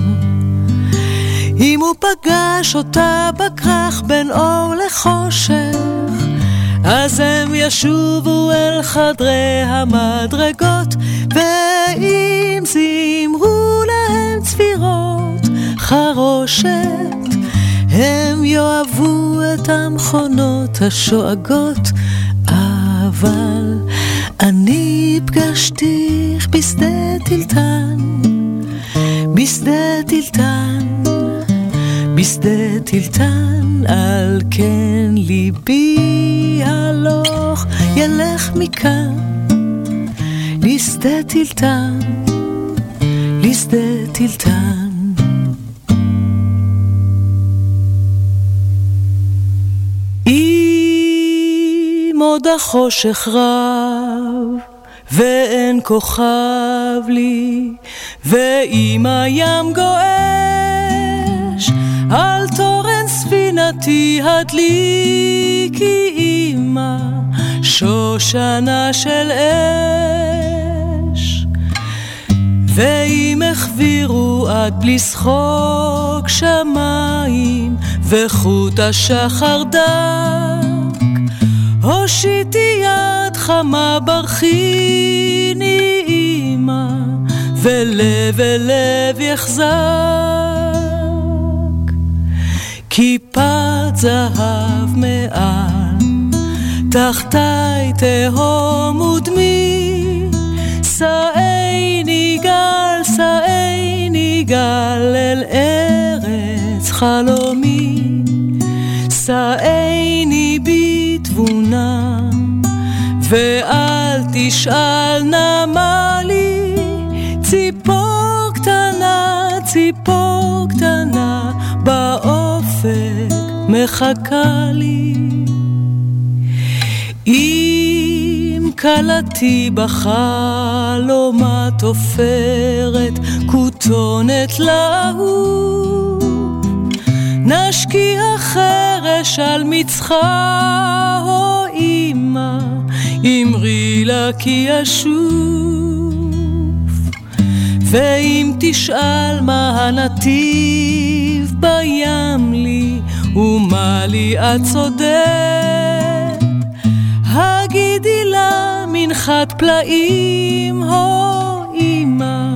אם הוא פגש אותה בכרך בין אור לחושך, אז הם ישובו אל חדרי המדרגות, ואם זימרו להם צפירות חרושת, הם יאהבו את המכונות השואגות, אבל אני פגשתיך בשדה טילטן, בשדה טילטן, בשדה טילטן, על כן ליבי הלוך ילך מכאן, לשדה טילטן, לשדה טילטן. עוד החושך רב, ואין כוכב לי, ואם הים גועש, על תורן ספינתי הדליקי אימא, שושנה של אש. ואם החבירו עד בלי שחוק שמיים, וחוט השחר דק, הושיטי יד חמה ברכיני אימא, ולב אל לב יחזק. כיפת זהב מעל תחתי תהום ודמי, שאיני גל, שאיני גל אל ארץ חלומי, שאיני בתבונה, ואל תשאל נמה לי, ציפור קטנה, ציפור קטנה, באופק מחכה לי. אם כלתי בחלומה תופרת כותונת להוא נשקיע חרש על מצחה או אמא אמרי לה כי אשוב ואם תשאל מה הנתיב בים לי ומה לי את צודק הגידי לה מנחת פלאים, הו אמא,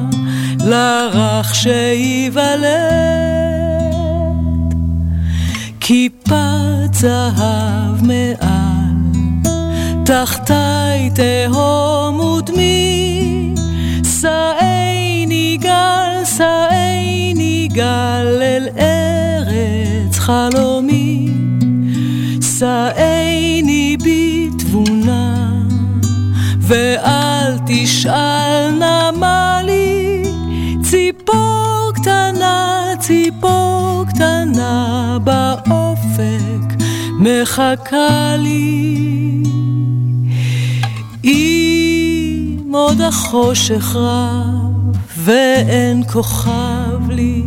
לרך שייוולד. כיפת זהב מעל, תחתי תהום ודמי, שאיני גל, שאיני גל אל ארץ חלומי, שאיני בתבונה, ואל תשאל נמה לי, ציפור קטנה, ציפור באופק מחכה לי. אם עוד החושך רב ואין כוכב לי,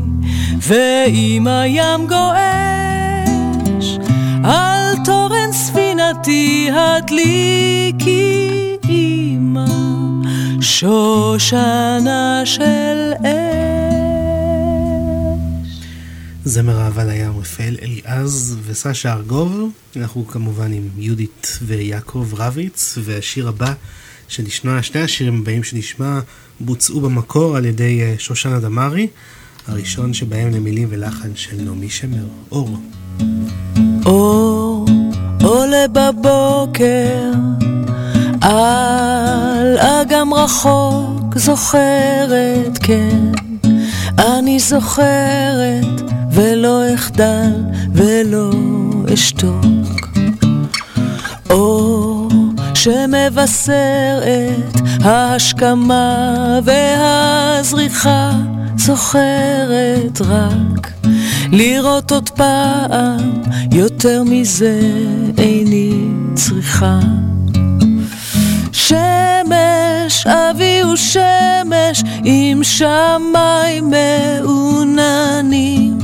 ואם הים גועש, אל תורן ספינתי הדליקי אמא, שושנה של אש. זמר אהבה לים רפאל אליעז וסשה ארגוב, אנחנו כמובן עם יהודית ויעקב רביץ, והשיר הבא שנשמע, שני השירים הבאים שנשמע בוצעו במקור על ידי אה, שושנה דמארי, הראשון שבהם למילים ולחן של נעמי שמר, אור. אור עולה בבוקר על אגם רחוק זוכרת, כן, אני זוכרת ולא אחדל ולא אשתוק. אור שמבשרת ההשכמה והזריחה זוכרת רק לראות עוד פעם יותר מזה איני צריכה. שמש, אבי הוא שמש עם שמיים מעוננים.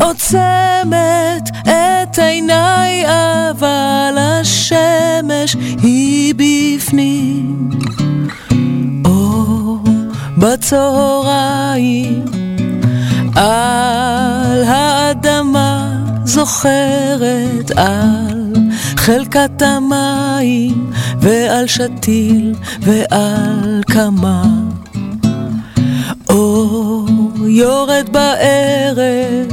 עוצמת את עיניי, אבל השמש היא בפנים. אור בצהריים על האדמה זוכרת על חלקת המים ועל שתיל ועל כמה. אור יורד בערב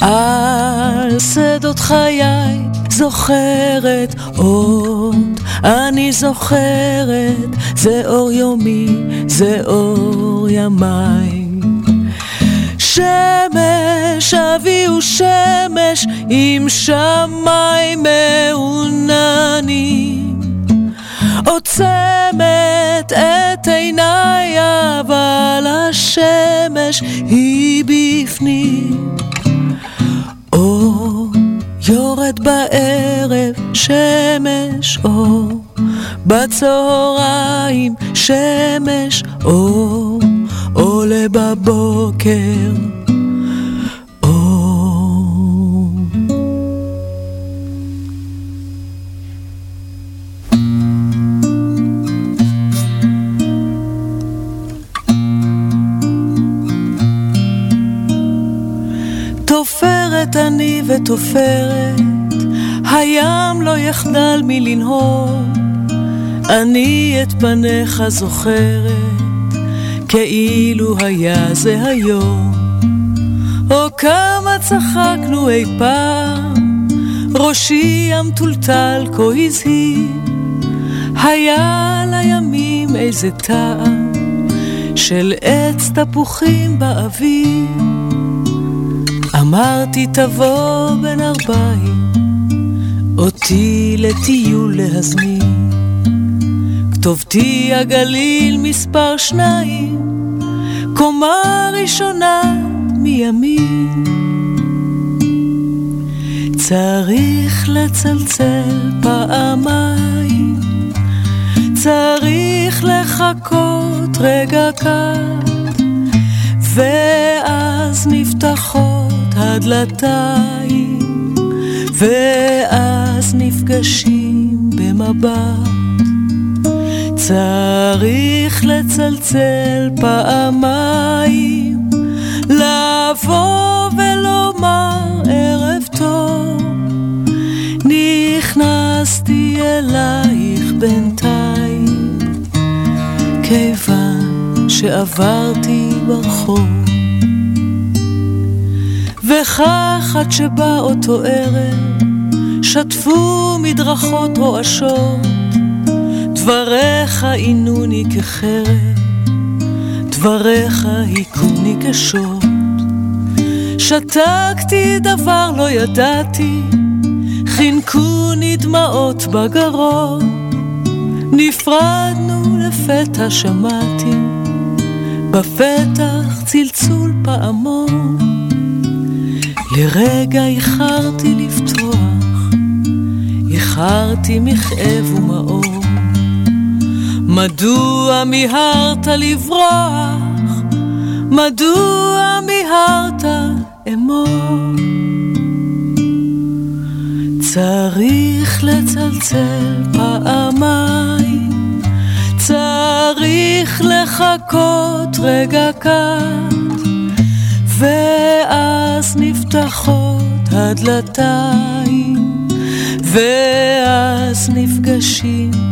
על שדות חיי זוכרת עוד, אני זוכרת, זה אור יומי, זה אור ימיי. שמש, אבי הוא שמש, עם שמיים מעוננים. עוצמת את עיניי, אבל השמש היא בפנים. אור יורד בערב, שמש אור, בצהריים שמש אור, עולה בבוקר. תופרת אני ותופרת, הים לא יחדל מלנהור, אני את פניך זוכרת, כאילו היה זה היום. או כמה צחקנו אי פעם, ראשי המטולטל כה הזהיר, היה לימים איזה טעם של עץ תפוחים באוויר. אמרתי תבוא בין ארבעים, אותי לטיול להזמין. כתובתי הגליל מספר שניים, קומה ראשונה מימין. צריך לצלצל פעמיים, צריך לחכות רגע קט, ואז נפתחות הדלתיים, ואז נפגשים במבט. צריך לצלצל פעמיים, לבוא ולומר ערב טוב. נכנסתי אלייך בינתיים, כיוון שעברתי ברחוב. וכך עד שבא אותו ערב, שטפו מדרכות רועשות, דבריך עינוני כחרב, דבריך היכוני כשוט. שתקתי דבר לא ידעתי, חינקוני דמעות בגרון. נפרדנו לפתע שמעתי, בפתח צלצול פעמון. לרגע איחרתי לפתוח, איחרתי מכאב ומאור. מדוע מיהרת לברוח? מדוע מיהרת אמור? צריך לצלצל פעמיים, צריך לחכות רגע קט, ואז נפתחות הדלתיים, ואז נפגשים.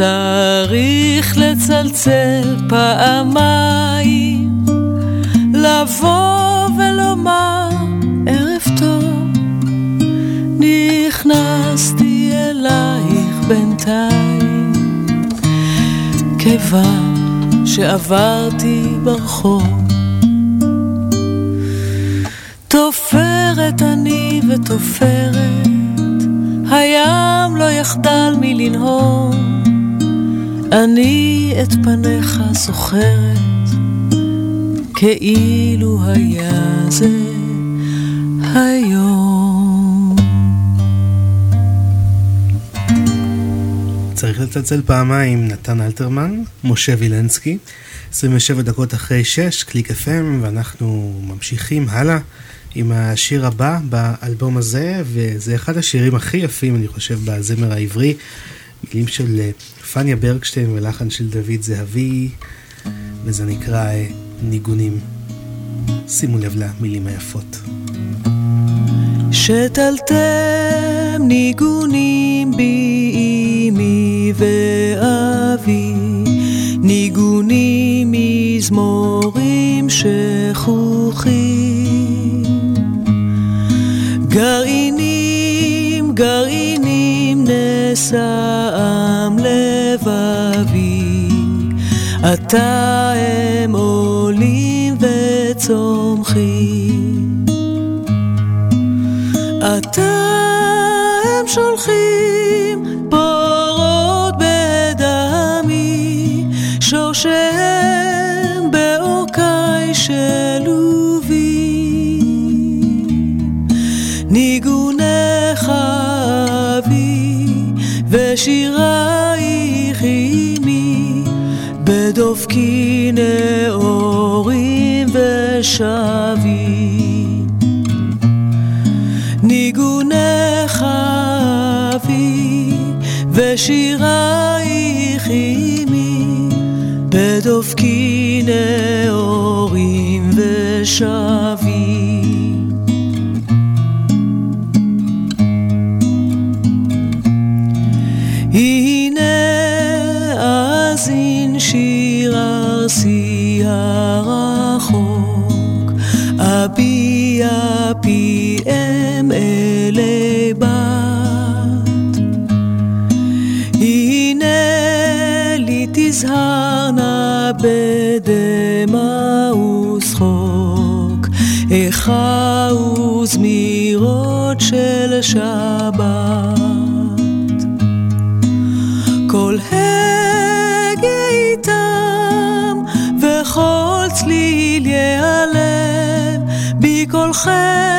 צריך לצלצל פעמיים, לבוא ולומר ערב טוב. נכנסתי אלייך בינתיים, כיוון שעברתי ברחוב. תופרת אני ותופרת, הים לא יחדל מלנהום. אני את פניך זוכרת, כאילו היה זה היום. צריך לצלצל פעמיים, נתן אלתרמן, משה וילנסקי, 27 דקות אחרי 6, קליק FM, ואנחנו ממשיכים הלאה עם השיר הבא באלבום הזה, וזה אחד השירים הכי יפים, אני חושב, בזמר העברי. מילים של אה, פניה ברגשטיין ולחן של דוד זהבי, וזה נקרא אה, ניגונים. שימו לב למילים היפות. שתלתם ניגונים בי אמי ואבי, ניגונים מזמורים שכוחים. גרעינים, גרעינים נשאם לבבי, עתה הם עולים וצומחים. עתה הם שולחים בורות בדמי, שורשיהם באורכי שלובי. בדופקי נאורים ושבי. ניגונך אבי ושירייך עימי, בדופקי נאורים ושבי. הרחוק, אביע פיהם אלי בת. הנה לי תזהרנה בדמע ושחוק, איכה וזמירות של שבת. בקולכם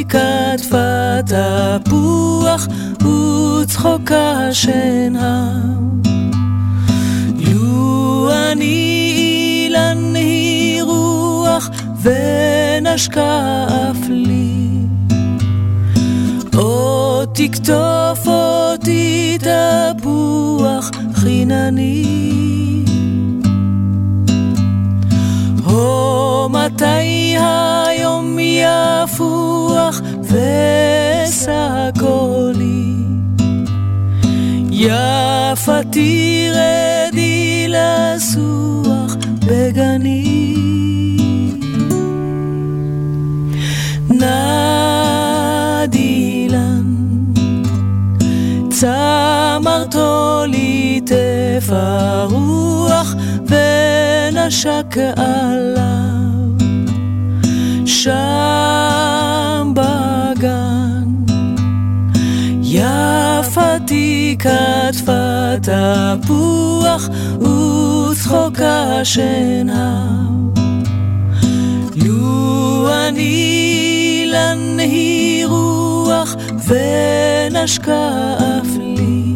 יפתי כתפה תפוח וצחוקה שנהב. לו אני אילן היא רוח ונשקה אף לי. או תקטוף אותי תפוח חינני. או מתי היום יפוח ושא קולי. יפתי רדי לסוח בגני. נדילן, צמרתו ליטף הרוח ונשק עליו. שם כתפה תפוח וצחוקה שנהב. לו אני היא רוח ונשקה אף לי.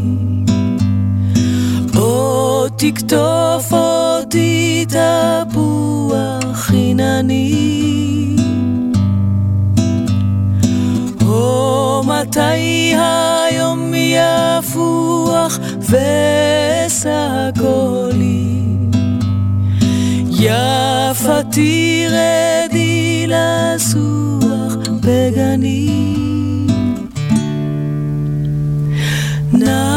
או תקטוף אותי תפוח חינני. מתי היום יפוח ושא קולי. יפתי רדי לסוח בגני. נדילן,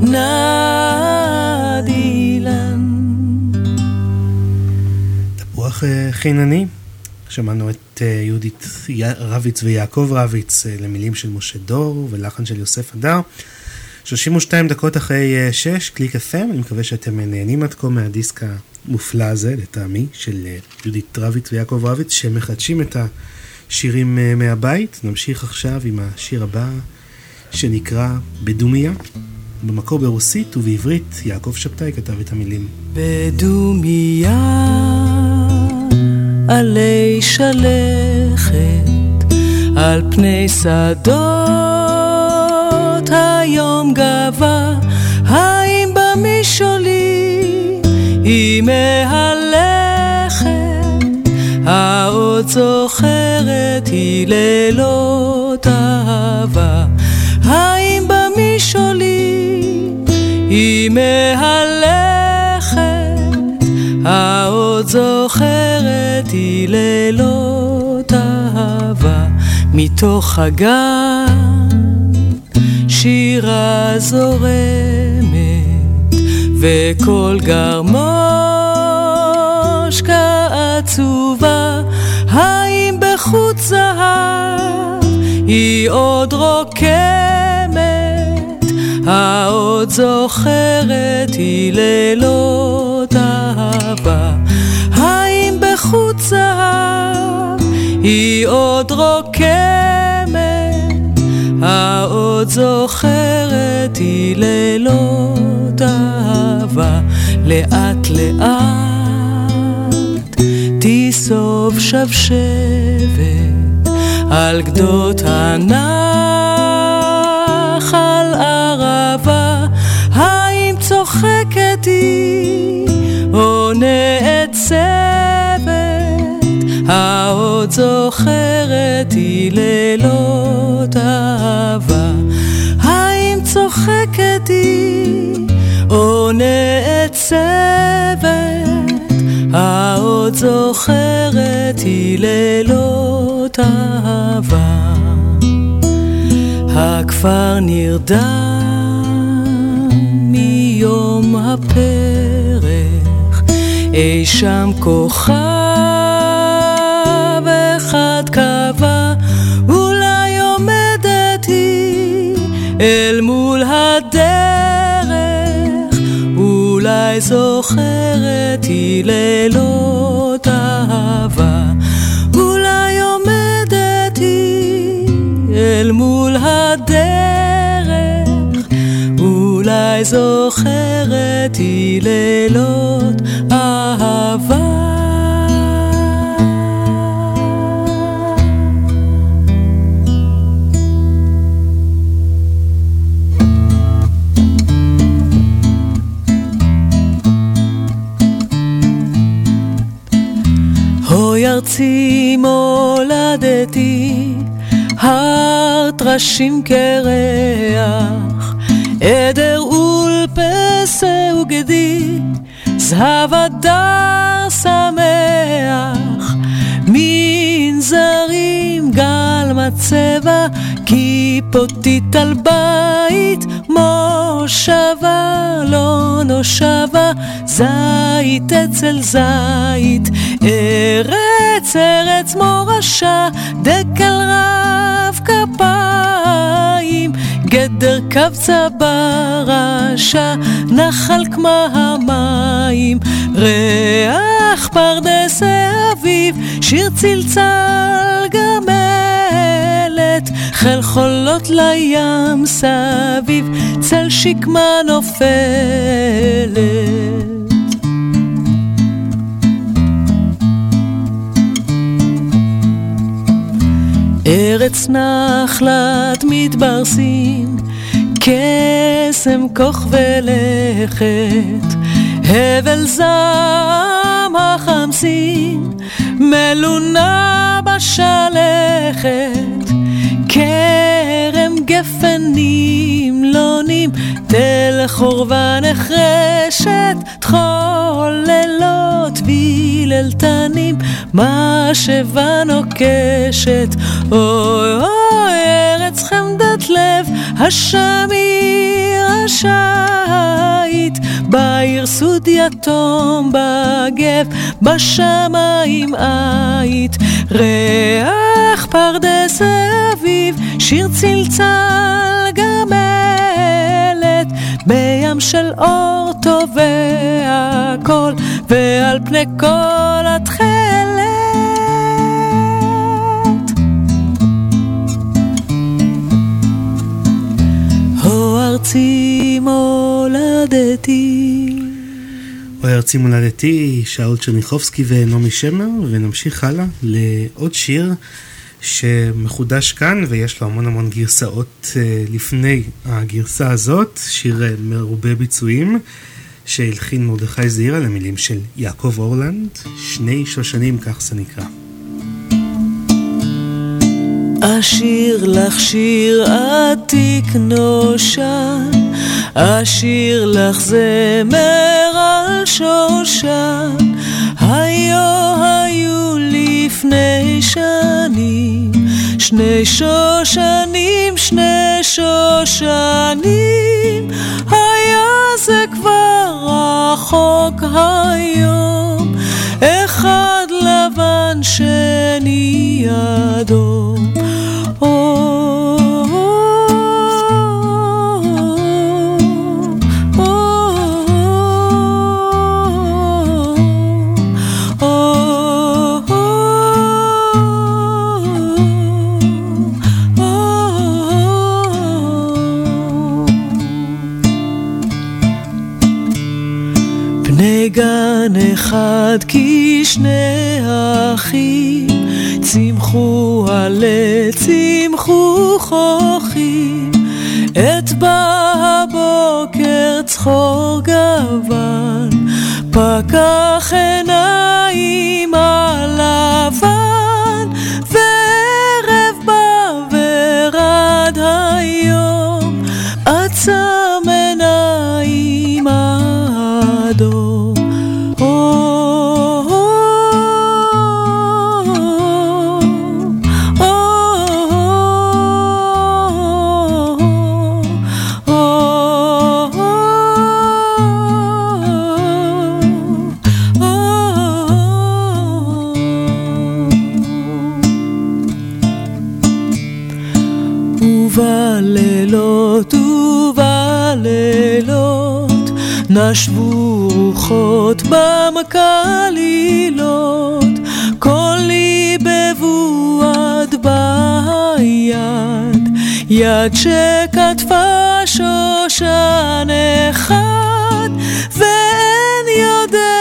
נדילן. אה, חינני. שמענו את אה, יהודית רביץ ויעקב רביץ אה, למילים של משה דור ולחן של יוסף הדר. 32 דקות אחרי אה, 6, קליק FM, אני מקווה שאתם אה, נהנים עד כה מהדיסק המופלא הזה, לטעמי, של אה, יהודית רביץ ויעקב רביץ, שמחדשים את השירים אה, מהבית. נמשיך עכשיו עם השיר הבא, שנקרא בדומיה. במקור ברוסית ובעברית, יעקב שבתאי כתב את המילים. בדומיה עלי שלכת על פני שדות היום גבה. האם במשעולים היא מהלכת? העוד זוכרת היא לילות אהבה. האם במשעולים היא מהלכת העוד זוכרת היא לילות אהבה מתוך הגן. שירה זורמת וקול גרמושקה עצובה. האם בחוט זהב? היא עוד רוקמת. העוד זוכרת היא לילות אהבה האם בחוט זהב, היא עוד רוקמת, העוד זוכרת היא לילות אהבה, לאט לאט תיסוב שבשבת על גדות הנחל נעצבת? העוד זוכרת היא לילות אהבה, האם צוחקת היא או נעצבת? העוד זוכרת היא לילות אהבה. הכפר נרדם מיום הפרח, אי שם כוכב אחד קבע, אולי עומדת היא אל מול הדרך, אולי זוכרת היא לילות אהבה, אולי עומדת היא אל מול הדרך, אולי זוכרת היא לילות אהבה. אוי ארצי מולדתי, הר טרשים קרח, עדר ולפסה וגדי, זהב גל מצבע, כיפותית על בית, מושבה לא נושבה, זית אצל זית, ארץ ארץ מורשה, דקל רב כפיים, גדר קבצה ברשע, נחל כמה המים, ריח פרדס האביב, שיר צלצל גמלת, חיל חולות לים סביב, צל שקמה נופלת. ארץ נחלת מדבר סין, קסם כוך ולכת, הבל זעם החמסין, מלונה בשלכת, כרם גפן נמלונים, תל חורבה נחרשת, תחול לילות ויללתנים, משאבה נוקשת, אוי אוי ארץ חמדת לב, השמיר השייט, בעיר סוד יתום בגב, בשמיים עית, ריח פרדס האביב, שיר צלצל גמלת, בים של אור טובע הכל, ועל פני כל התכלת. הו ארצי מולדתי. ארצי מולדתי, שאול צ'רניחובסקי ונעמי שמר, ונמשיך הלאה לעוד שיר שמחודש כאן, ויש לו המון המון גרסאות אה, לפני הגרסה הזאת, שיר אה, מרובה ביצועים, שהלחין מרדכי זעירה למילים של יעקב אורלנד, שני שושנים, כך זה נקרא. אשיר לך שיר עתיק נושן, אשיר לך זמר על שושן, היו היו לפני שנים, שני שושנים, שני שושנים, היה זה כבר רחוק היום, אחד לבן שני אדום. אחד כי שני אחים צמחו עלי צמחו חוכים. את בא הבוקר צחור גוון פקח עיניים על נשבו רוחות במקלילות קולי בבועד ביד. יד שכתבה שושן אחד ואין יודע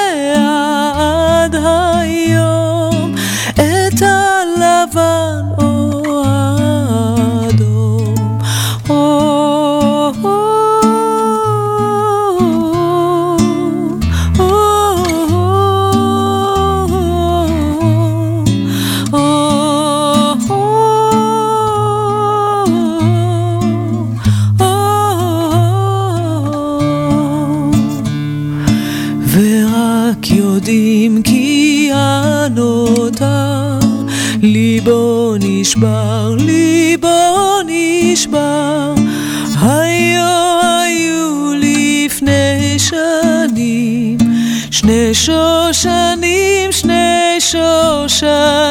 ליבו נשבר, ליבו נשבר. היו היו לפני שנים. שני שושנים, שני שושנים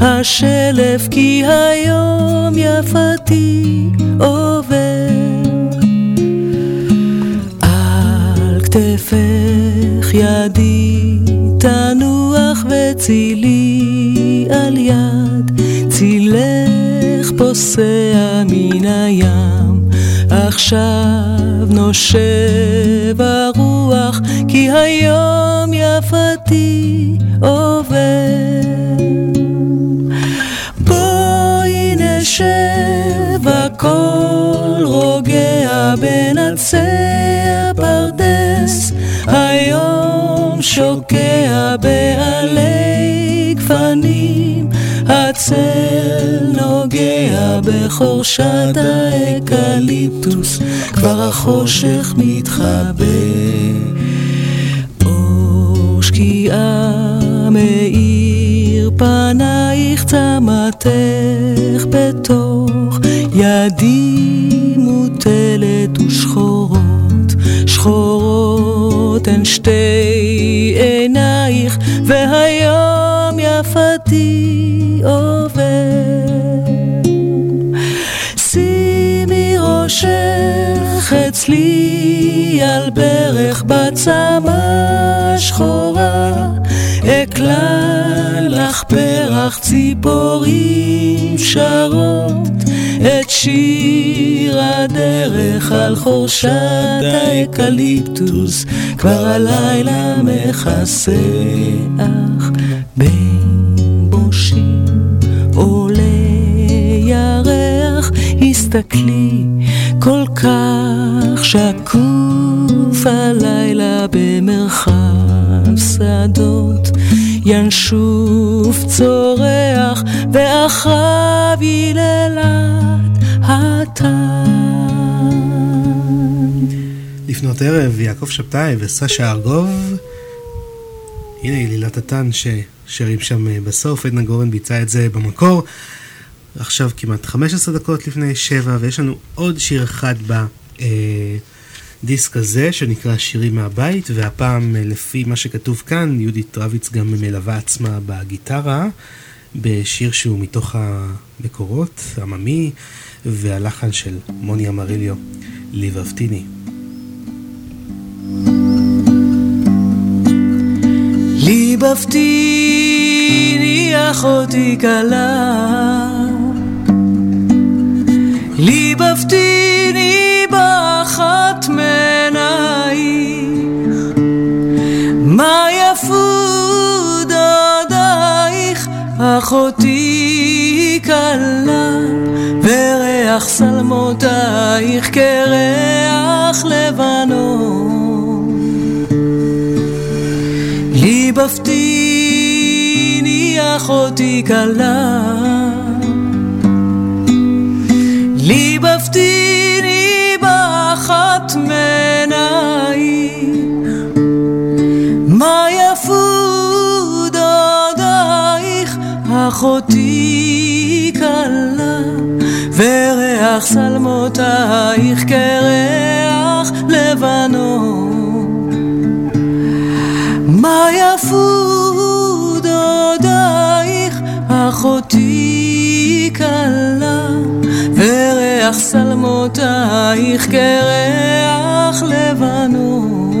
השלף, כי היום יפתי עובר. על כתפך ידי תנוח וצילי על יד, צילך פוסע מן הים. עכשיו נושב הרוח, כי היום יפתי בין עצי הפרדס היום שוקע בעלי גפנים הצל נוגע בחורשת האקליפטוס כבר החושך מתחבא. אור שקיעה מאיר פנייך צמתך בתוך ידי מוטלת ושחורות שחורות הן שתי עינייך והיום יפתי עובר. שימי ראשך אצלי על ברך בצמה שחורה אקלה לך פרח ציפורים שרות את שיר הדרך על חורשת האקליפטוס. כבר הלילה מכסה אך בין ברושים עולה ירח הסתכלי כל כך שקוף הלילה במרחב השדות, ינשוף צורח, ואחריו היללת התן. לפנות ערב, יעקב שבתאי וסשה ארגוב. הנה הילילת התן ששרים שם אה, בסוף, עדנה גורן ביצעה את זה במקור. עכשיו כמעט 15 דקות לפני שבע, ויש לנו עוד שיר אחד בדיסק הזה, שנקרא שירים מהבית, והפעם, אה, לפי מה שכתוב כאן, יהודית רביץ גם מלווה עצמה בגיטרה, בשיר שהוא מתוך המקורות, עממי, והלחן של מוני אמריליו, ליבבתיני. ליבבתיני אחותי כלה ליבבתיני באחת מעינייך מה יפו דודייך אחותי כלה וריח שלמותייך כריח לבנון. ליבבתיני אחותי כלה. ליבבתיני באחת מעינייך מה יפו דודייך אחותי כלה וריח שלמותייך כריח לבנון מה יפו דודייך אחותי כלה וריח שלמותייך כריח לבנון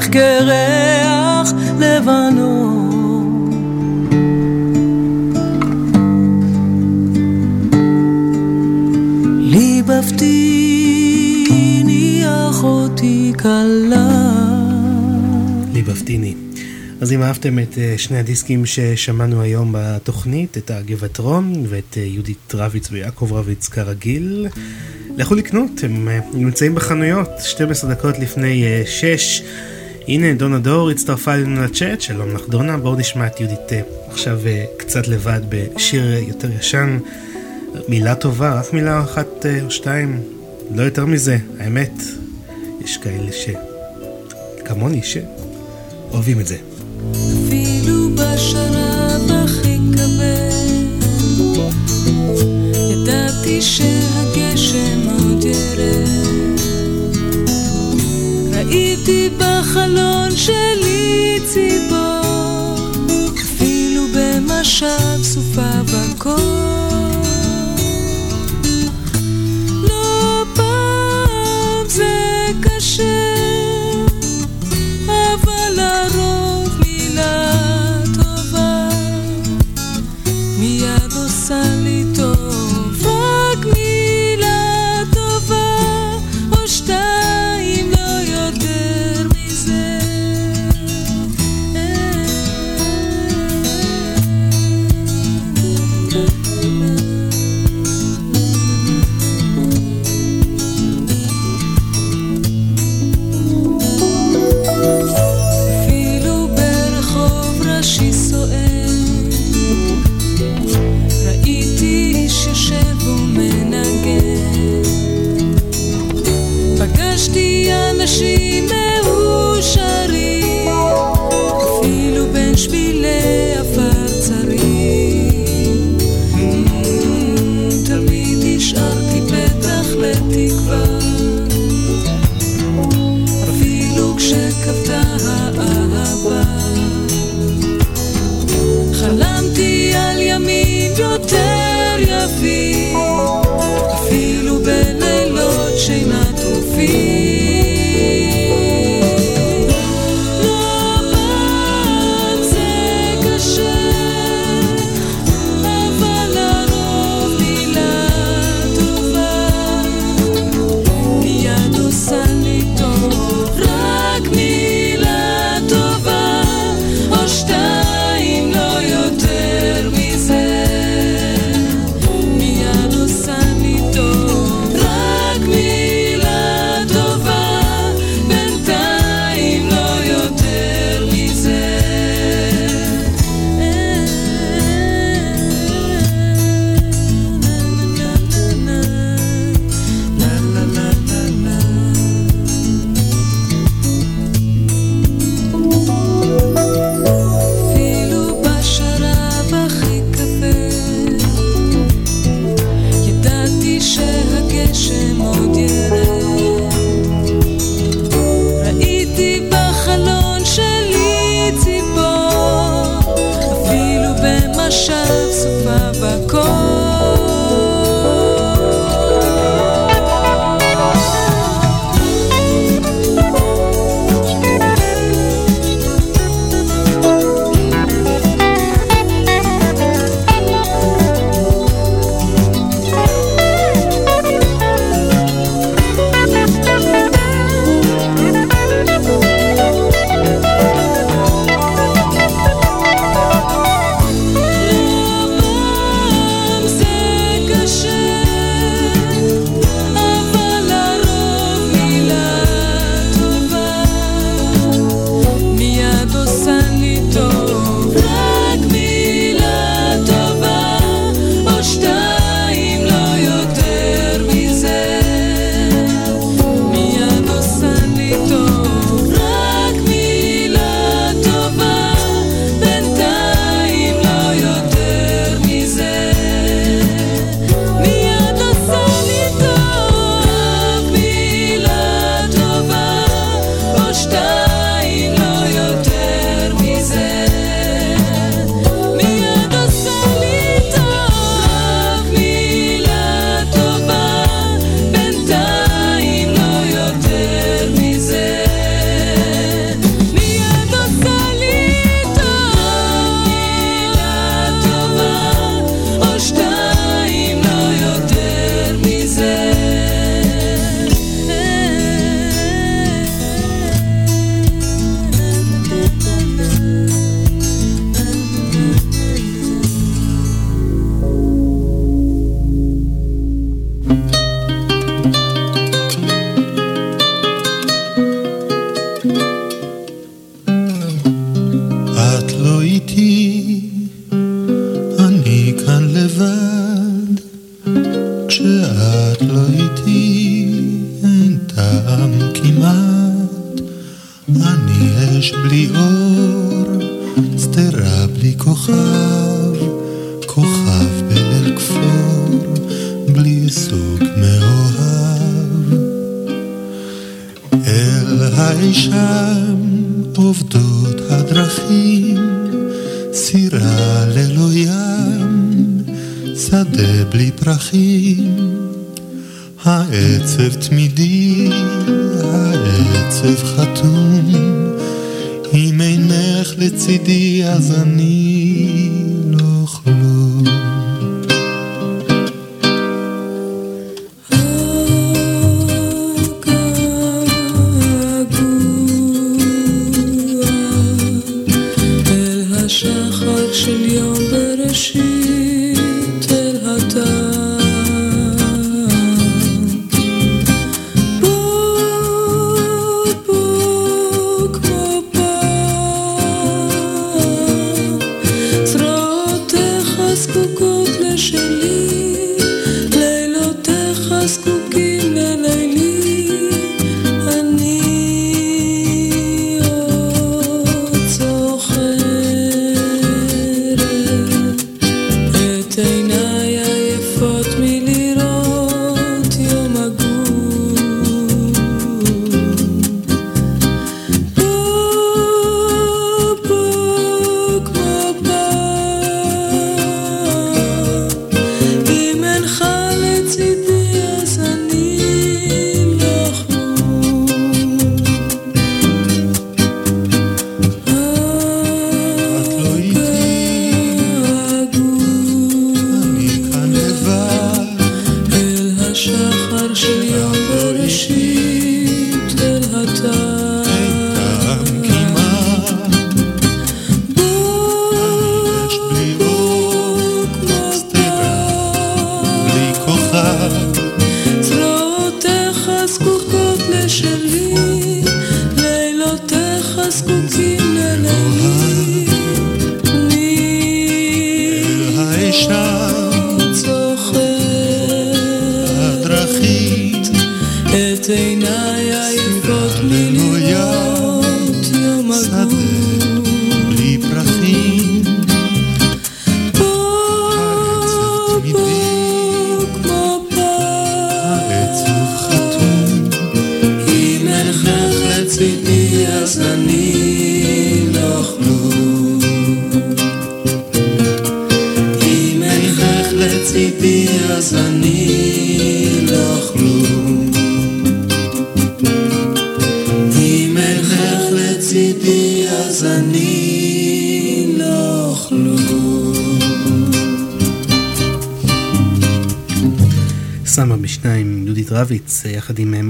שלמותייך כריח לבנון ליבבתיני. אז אם אהבתם את אה, שני הדיסקים ששמענו היום בתוכנית, את הגבעת רום ואת אה, יהודית רביץ ויעקב רביץ כרגיל, לכו לקנות, הם אה, נמצאים בחנויות, 12 דקות לפני 6. הנה דונה דור הצטרפה אלינו לצ'אט, שלום לך דונה, בואו נשמע את יהודית עכשיו קצת לבד בשיר יותר ישן. מילה טובה, רק מילה אחת או שתיים, לא יותר מזה, האמת, יש כאלה ש... כמוני שאוהבים את זה. אפילו בשלב הכי כבד, ידעתי שהגשם בחלון שלי ציפור, אפילו במשב סופה בקור.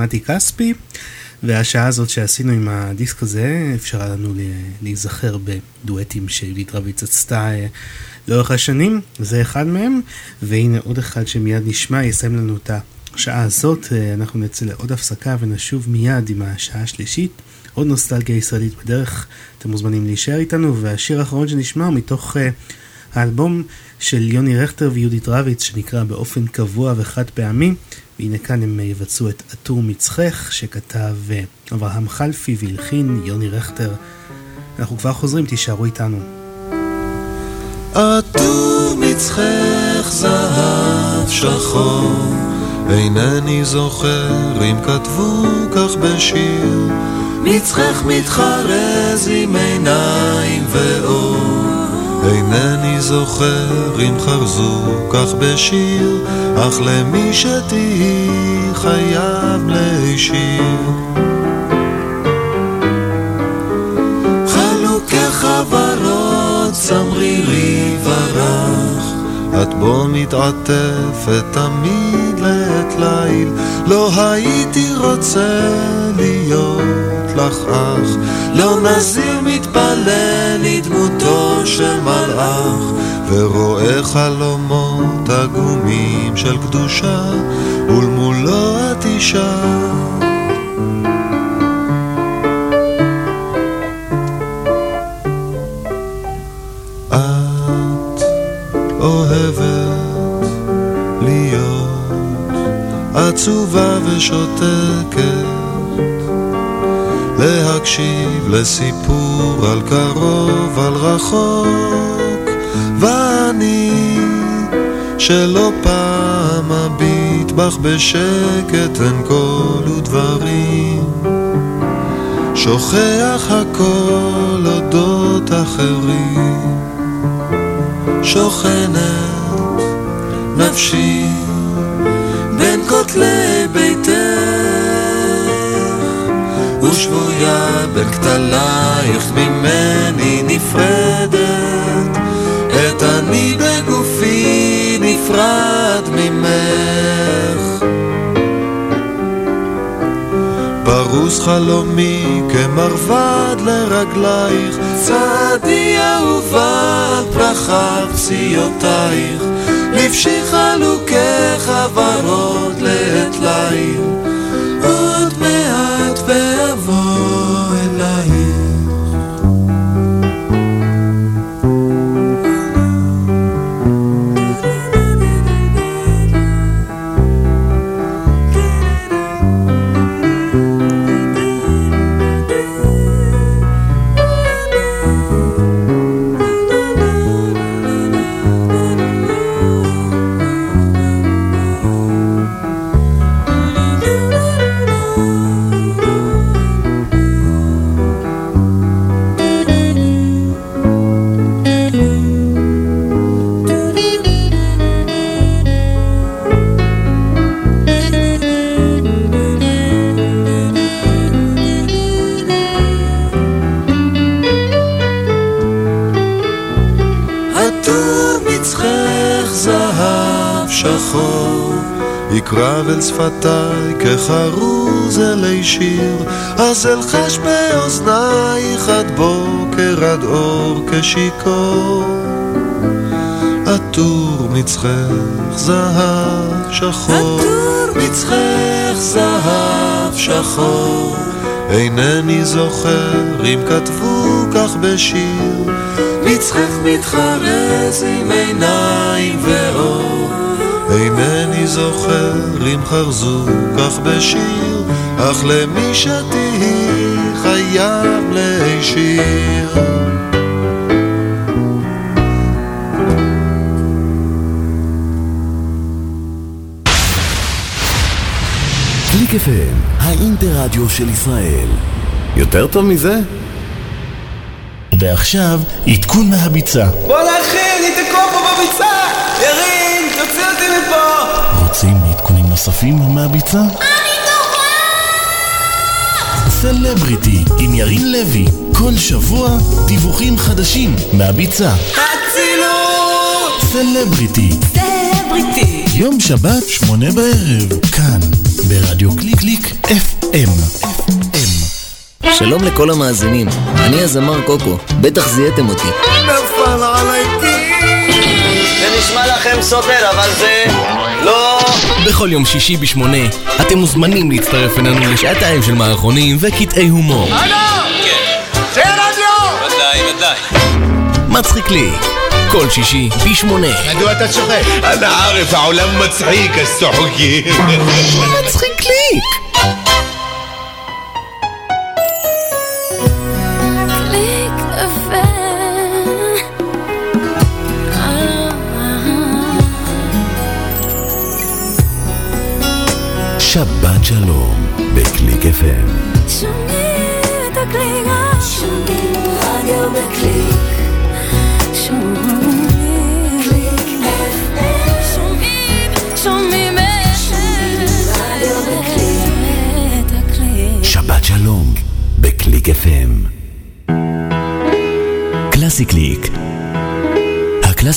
מתי כספי. והשעה הזאת שעשינו עם הדיסק הזה, אפשרה לנו להיזכר בדואטים שיהודית רביץ עשתה אה, לאורך השנים, זה אחד מהם. והנה עוד אחד שמיד נשמע, יסיים לנו את השעה הזאת. אה, אנחנו נצא לעוד הפסקה ונשוב מיד עם השעה השלישית. עוד נוסטלגיה ישראלית בדרך, אתם מוזמנים להישאר איתנו, והשיר האחרון שנשמע הוא מתוך אה, האלבום של יוני רכטר ויהודית רביץ, שנקרא באופן קבוע וחד פעמי, והנה כאן הם יבצעו את עטור מצחך, שכתב אה, אברהם חלפי והלחין יוני רכטר. אנחנו כבר חוזרים, תישארו איתנו. עטור מצחך זהב שחור, אינני זוכר אם כתבו כך בשיר. מצחך מתחרז עם עיניים ואור, אינני זוכר אם חרזו כך בשיר, אך למי שתהי חייב להישיר. חלוקי חברות, צמרירי ורח, את בו מתעטפת תמיד לעת ליל, לא הייתי רוצה להיות לך אח, לא נזיר מתפלל לדמותו של מלאך, ורואה חלומות עגומים של קדושה, עצובה ושותקת, להקשיב לסיפור על קרוב, על רחוק, ואני שלא פעם אביט בך בשקט אין קול ודברים, שוכח הכל אודות אחרים, שוכנת נפשי בין כותלי ביתך ושבויה בין כתלייך ממני נפרדת. את אני בגופי נפרד ממך. פרוס חלומי כמרבד לרגלייך. צעדי אהובה על פרחת פסיעותייך לבשי חלוקך ורוד לעת ליל יקרב אל שפתיי כחרוז אלי שיר, אז אלחש באוזנייך עד בוקר עד אור כשיכור. עטור מצחך זהב שחור, עטור מצחך זהב שחור. אינני זוכר אם כתבו כך בשיר, מצחך מתחרז עם עיניים ואור. אינני זוכר אם חרזו כך בשיר, אך למי שתהי חייב להישיר. קליק FM, האינטרדיו של ישראל. יותר טוב מזה? ועכשיו, עדכון מהביצה. בואנה אחי, אני תקוע פה בביצה! ירין, תוציא אותי מפה! רוצים עדכונים נוספים מהביצה? אני טובה! סלבריטי עם ירין לוי, כל שבוע דיווחים חדשים מהביצה. אצילות! סלבריטי, סלבריטי! יום שבת, שמונה בערב, כאן, ברדיו קליק קליק FM. FM. שלום לכל המאזינים, אני הזמר קוקו, בטח זיהיתם אותי. נפל עליי זה נשמע לכם סותר, אבל זה לא... בכל יום שישי בשמונה, אתם מוזמנים להצטרף אלינו לשעתיים של מערכונים וקטעי הומור. הלו! כן. זה רדיו! ודאי, ודאי. מצחיק לי. כל שישי פי שמונה. מדוע אתה צוחק? אנא ערף, העולם מצחיק, הסוחקים. מצחיק.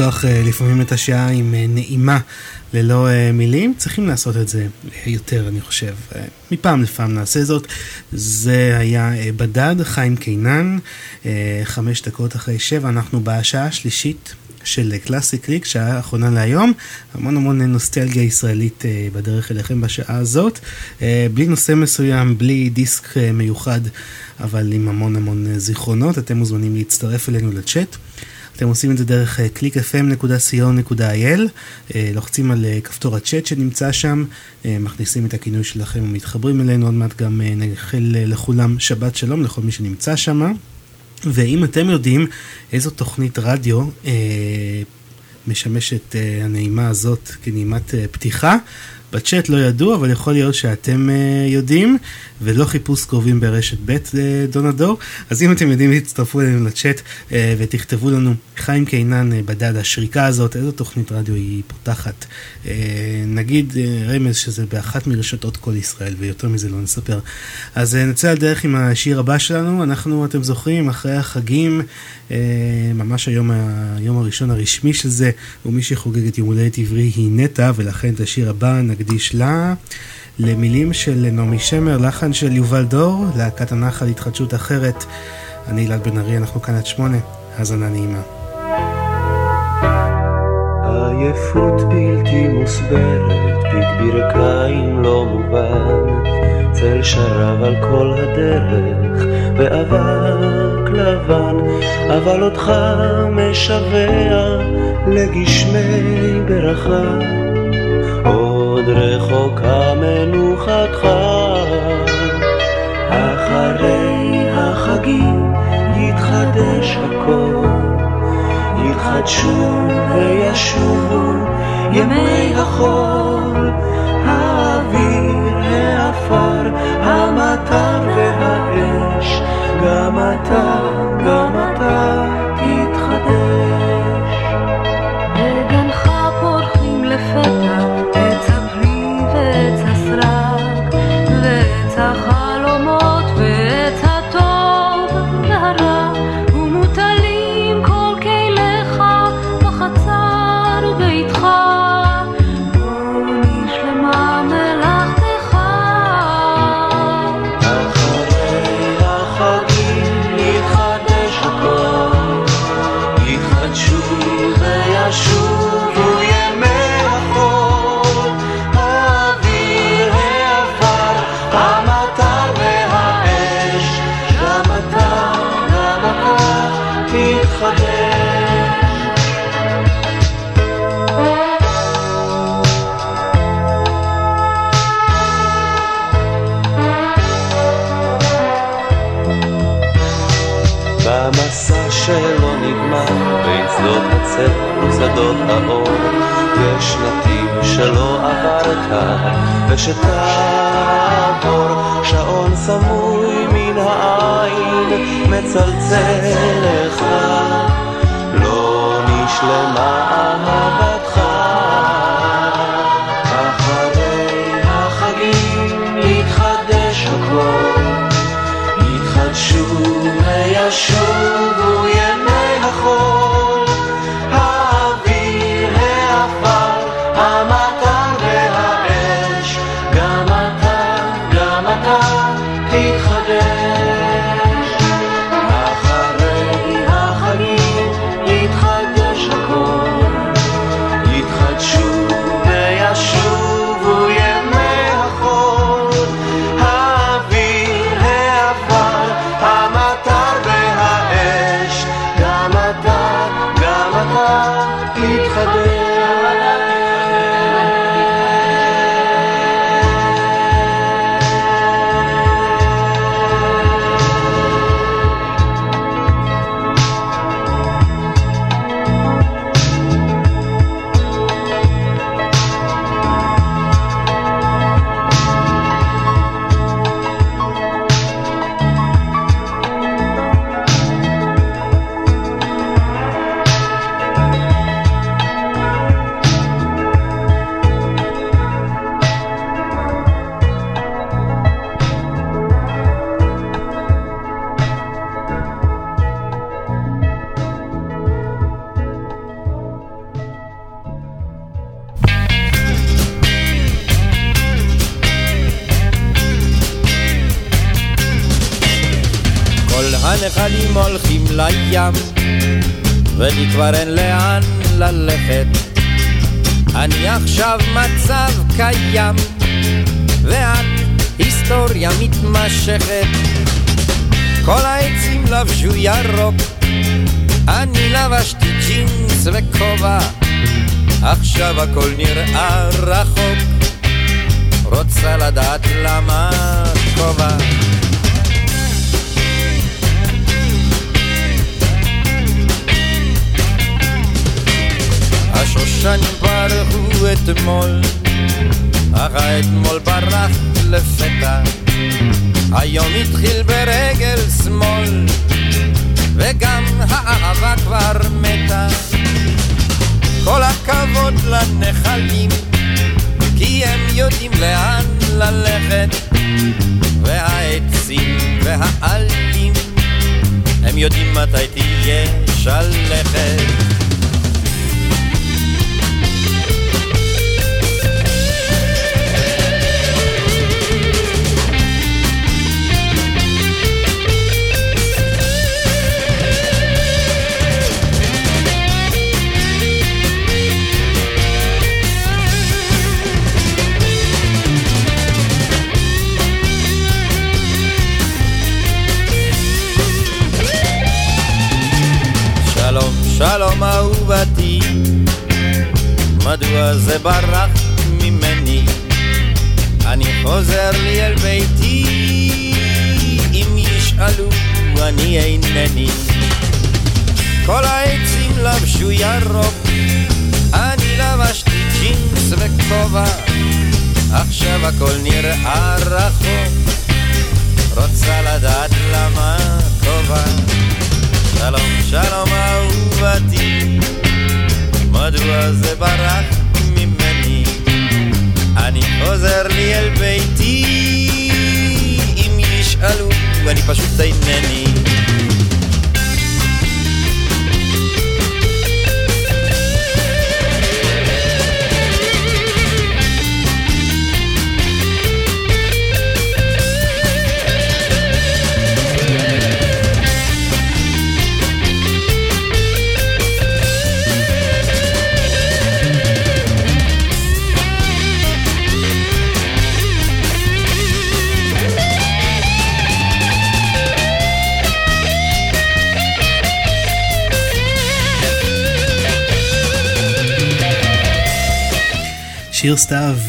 לפתוח אה, לפעמים את השעה עם אה, נעימה ללא אה, מילים. צריכים לעשות את זה יותר, אני חושב. מפעם לפעם נעשה זאת. זה היה בדד, חיים קינן, חמש דקות אחרי שבע, אנחנו בשעה השלישית. של קלאסי קליק, שעה האחרונה להיום. המון המון נוסטלגיה ישראלית בדרך אליכם בשעה הזאת. בלי נושא מסוים, בלי דיסק מיוחד, אבל עם המון המון זיכרונות. אתם מוזמנים להצטרף אלינו לצ'אט. אתם עושים את זה דרך www.clickfm.co.il, אה, לוחצים על אה, כפתור הצ'אט שנמצא שם, אה, מכניסים את הכינוי שלכם ומתחברים אלינו, עוד מעט גם נאחל לכולם שבת שלום לכל מי שנמצא שם. ואם אתם יודעים איזו תוכנית רדיו אה, משמשת אה, הנעימה הזאת כנעימת אה, פתיחה, בצ'אט לא ידעו, אבל יכול להיות שאתם uh, יודעים, ולא חיפוש קרובים ברשת ב' לדונדור. אז אם אתם יודעים, תצטרפו אלינו לצ'אט uh, ותכתבו לנו, חיים קינן uh, בדד, השריקה הזאת, איזו תוכנית רדיו היא פותחת. Uh, נגיד uh, רמז שזה באחת מרשתות כל ישראל, ויותר מזה לא נספר. אז uh, נצא על דרך עם השיר הבא שלנו. אנחנו, אתם זוכרים, אחרי החגים, uh, ממש היום, היום הראשון הרשמי של זה, ומי שחוגג את יום הולדת עברי היא נטע, ולכן את השיר הבא נקדיש לה. למילים של נעמי שמר, לחן של יובל דור, להקת הנחל התחדשות אחרת. אני אלעד בן ארי, אנחנו כאן עד שמונה, האזנה נעימה. עייפות בלתי מוסברת, פיק ברכיים לא מובן, צל שרב על כל הדרך, ואבק לבן, אבל אותך משווע לגשמי ברכה. עוד רחוקה מנוחתך. אחרי החגים יתחדש הכל, יתחדשו וישובו ימי החול, האוויר, העפר, המטר והאש, גם אתה, גם אתה יש נתיב שלא עברת, ושתעבור שעון סמוי מן העין, מצלצל לך, לא נשלמה אהבתך.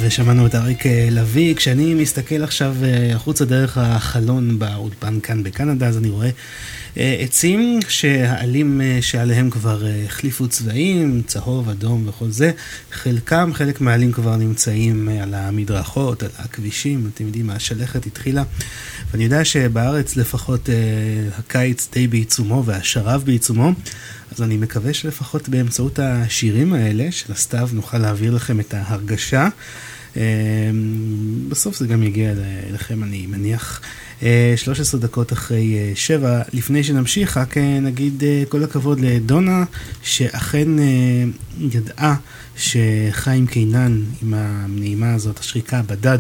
סתיו, ושמענו את אריק אה, לביא. כשאני מסתכל עכשיו אה, החוצה דרך החלון באולפן כאן בקנדה, אז אני רואה אה, עצים שהעלים שעליהם כבר החליפו צבעים, צהוב, אדום וכל זה. חלקם, חלק מהעלים כבר נמצאים על המדרכות, על הכבישים, אתם יודעים, השלכת התחילה. ואני יודע שבארץ לפחות הקיץ די בעיצומו והשרב בעיצומו. אז אני מקווה שלפחות באמצעות השירים האלה של הסתיו נוכל להעביר לכם את ההרגשה. אמ, בסוף זה גם יגיע אליכם, אני מניח. 13 אה, דקות אחרי 7. אה, לפני שנמשיך, רק אה, נגיד כל הכבוד לדונה, שאכן ידעה שחיים קינן, עם הנעימה הזאת, השריקה בדד,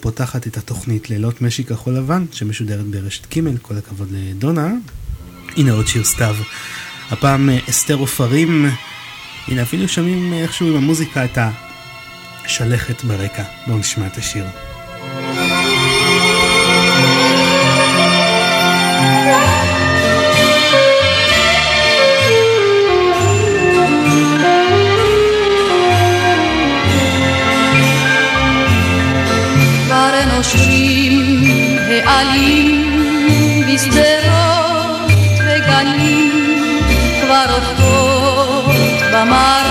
פותחת את התוכנית לילות משי כחול לבן, שמשודרת ברשת ג', כל הכבוד לדונה. הנה עוד שיר סתיו. הפעם אסתר עופרים, הנה אפילו שומעים איכשהו עם המוזיקה את השלכת ברקע. בואו נשמע את השיר. נושרים העלים בשדרות וגנים כבר רוקדות במרום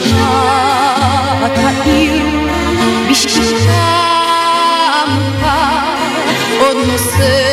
כבר שוקעת העיר עמוקה עוד נושא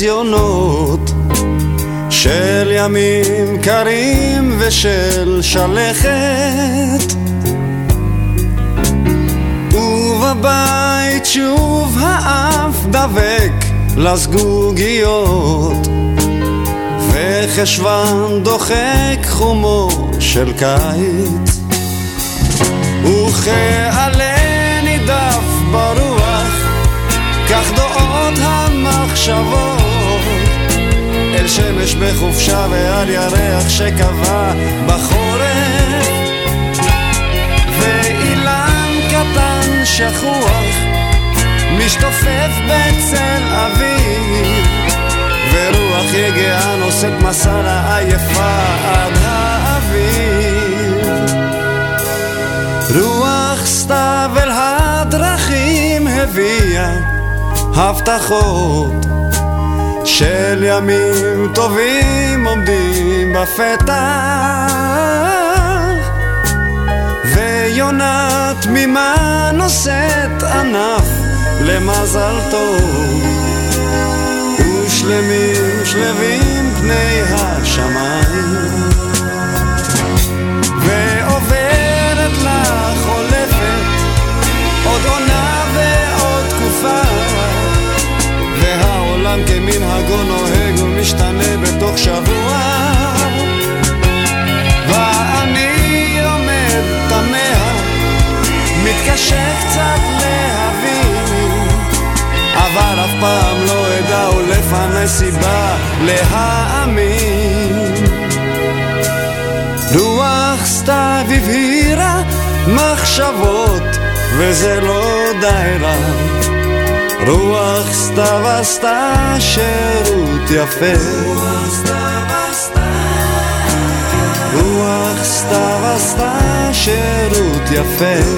חזיונות של ימים קרים ושל שלכת. ובבית שוב האף דבק לזגוגיות וחשוון דוחק חומו של קיץ. וכעלה נידף ברוח, כך דועות המחשבות שמש בחופשה ועל ירח שקבע בחורף. ואילן קטן שכוח משתופף בצל אביב ורוח יגעה נושאת מסע לעייפה עד האביב רוח סתיו אל הדרכים הביאה הבטחות של ימים טובים עומדים בפתח. ויונה תמימה נושאת ענף למזל טוב. ושלמים שלווים פני השמיים והעולם כמנהגו נוהג ומשתנה בתוך שבוע. ואני עומד תמה מתקשה קצת להבין אבל אף פעם לא אדע ולפני סיבה להאמין. רוח סתיו הבהירה מחשבות וזה לא די רע רוח סתיו עשתה שירות יפה. רוח סתיו עשתה שירות יפה.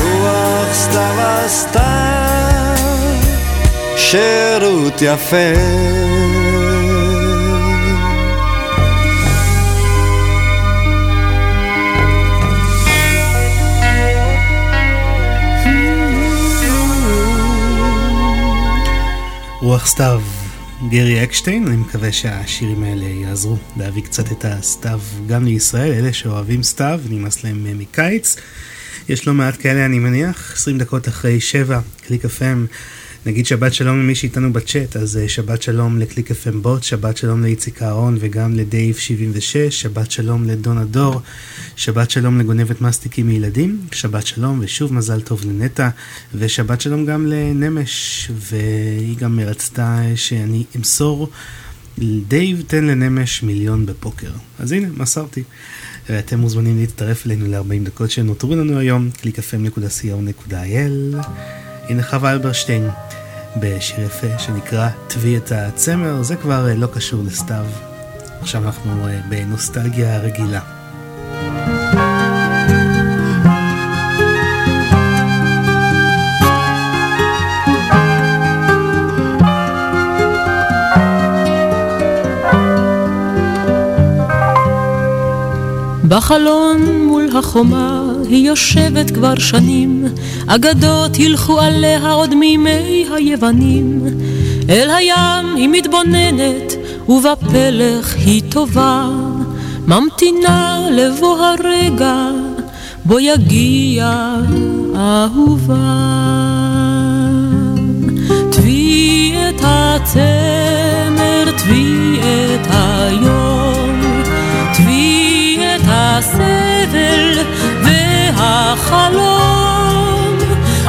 רוח סתיו עשתה שירות יפה רוח סתיו, גרי אקשטיין, אני מקווה שהשירים האלה יעזרו להביא קצת את הסתיו גם לישראל, אלה שאוהבים סתיו, נמאס להם מקיץ. יש לא מעט כאלה אני מניח, 20 דקות אחרי 7, קליק FM. נגיד שבת שלום למי שאיתנו בצ'אט, אז אה, שבת שלום לקליק FM bot, שבת שלום לאיציק אהרון וגם לדייב 76, שבת שלום לדונה דור, שבת שלום לגונבת מסטיקים מילדים, שבת שלום ושוב מזל טוב לנטע, ושבת שלום גם לנמש, והיא גם רצתה שאני אמסור, דייב תן לנמש מיליון בפוקר. אז הנה, מסרתי. ואתם מוזמנים להצטרף אלינו ל-40 דקות שנותרו לנו היום, www.clickfm.co.il. הנה חווה אלברשטיין בשיר יפה שנקרא "תביא את הצמר", זה כבר לא קשור לסתיו. עכשיו אנחנו בנוסטלגיה רגילה. בחלון מול החומה היא יושבת כבר שנים, אגדות הילכו עליה עוד מימי היוונים. אל הים היא מתבוננת, ובפלך היא טובה, ממתינה לבוא הרגע, בו יגיע אהובה. תבי את הצמר, תבי את היום, תבי את הסבל והחלום.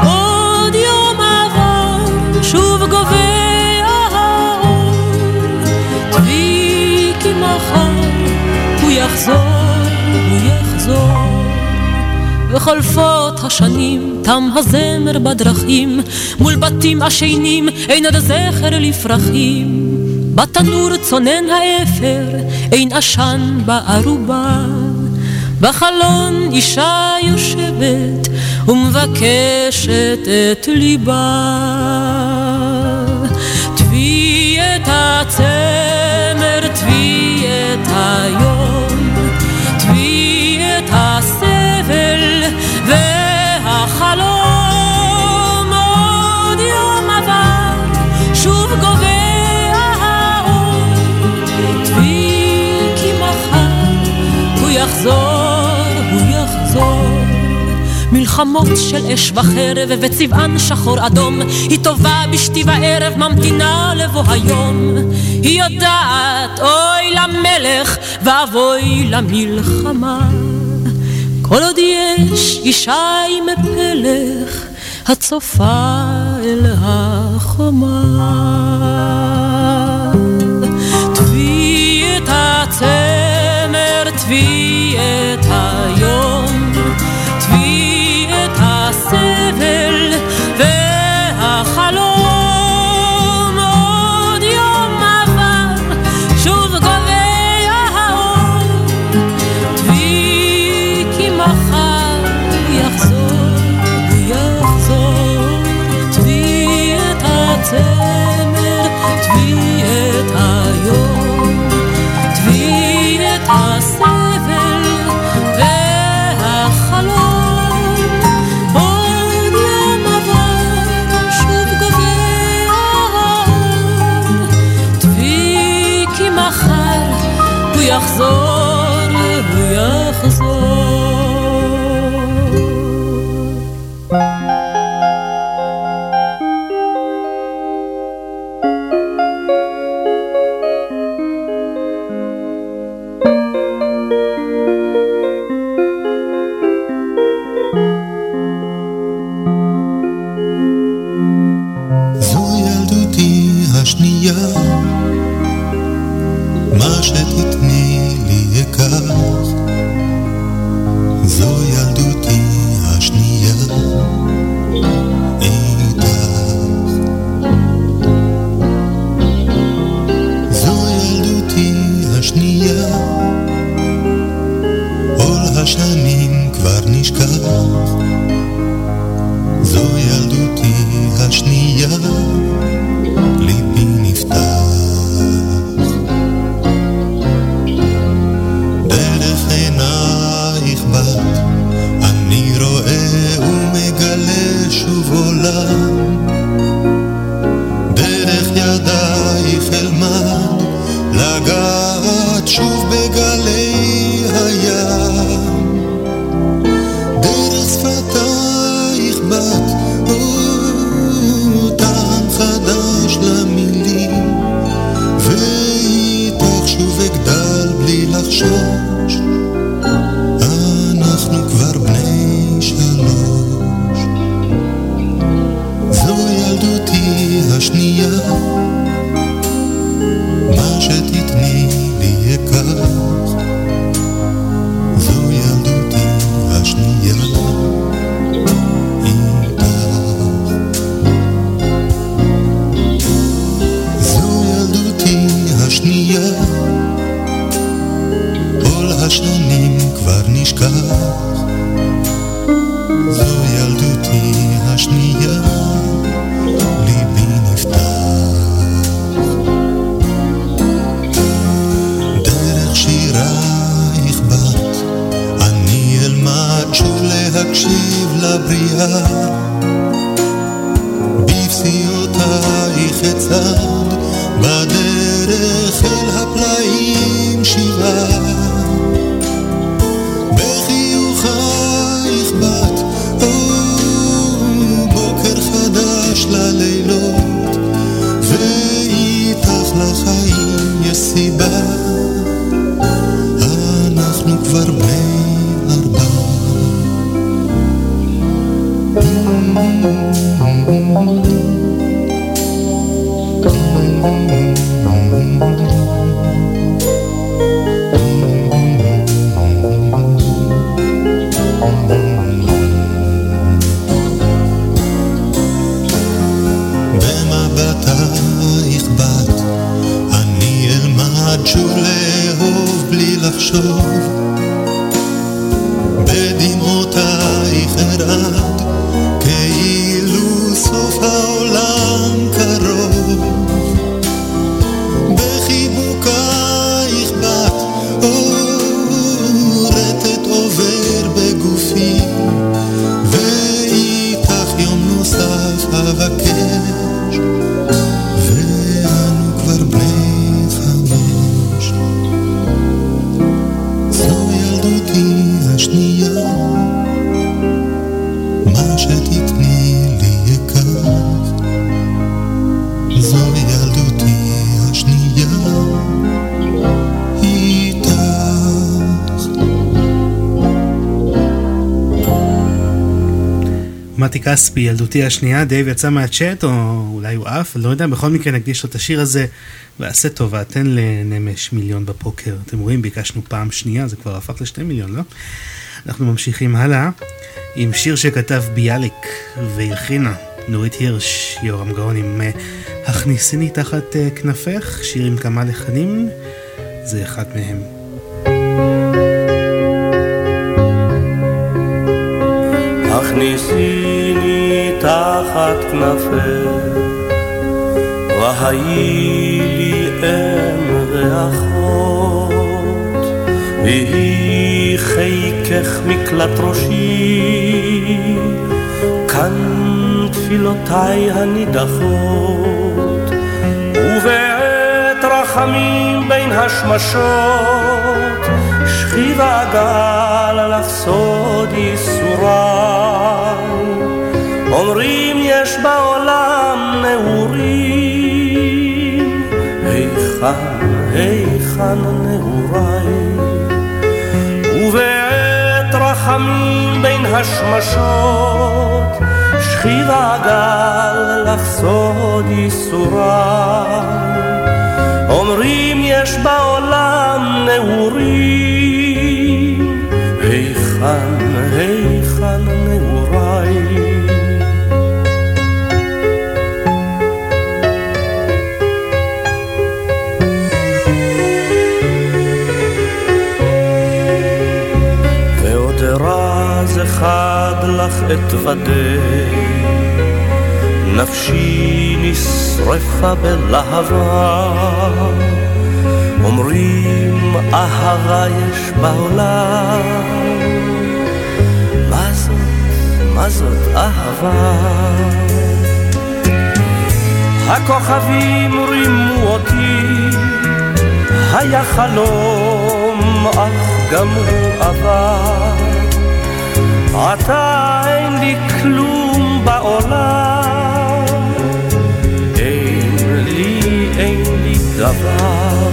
עוד יום עבר, שוב גובע האור. תבי כי מחר הוא יחזור, הוא יחזור. וחולפות השנים, תם הזמר בדרכים, מול בתים עשנים, אין עוד זכר לפרחים. בתנור צונן האפר, אין עשן בערובה. בחלון אישה יושבת ומבקשת את ליבה. תבי את הצמר, תבי את היום, מלחמות של אש וחרב וצבען שחור אדום. היא טובה בשתי וערב ממתינה לבוא היום. היא יודעת אוי למלך ואבוי למלחמה. כל עוד יש אישה עם פלך הצופה אל החומה. תבי את הצמר תבי את היום מתי כספי, ילדותי השנייה, דייב יצא מהצ'אט, או אולי הוא עף, לא יודע, בכל מקרה נקדיש לו את השיר הזה, ועשה טובה, תן לנמש מיליון בפוקר. אתם רואים, ביקשנו פעם שנייה, זה כבר הפך לשתי מיליון, לא? אנחנו ממשיכים הלאה, עם שיר שכתב ביאליק והלחינה נורית הירש, יורם גאון עם אה, הכניסיני תחת אה, כנפך, שיר עם כמה לחנים, זה אחד מהם. הכניסיני תחת כנפך, והיי לי אם ואחות, ויהי חיקך מקלט ראשי, כאן תפילותיי הנידחות, ובעת רחמים בין השמשות, שכיב הגל לך סוד ייסוריי. אומרים יש בעולם נעורים, היכן, היכן נעוריי? ובעת רחמים בין השמשות, שכיב הגל לך סוד ייסוריי. אומרים יש בעולם נעורים, היכן, היכן נעוריי? אתוודה, נפשי נשרפה בלהבה. אומרים אהבה יש בעולם, מה זאת, מה זאת אהבה? הכוכבים רימו אותי, היה חלום, אך גם הוא עבר. עתה לי כלום בעולם, אין לי, אין לי דבר.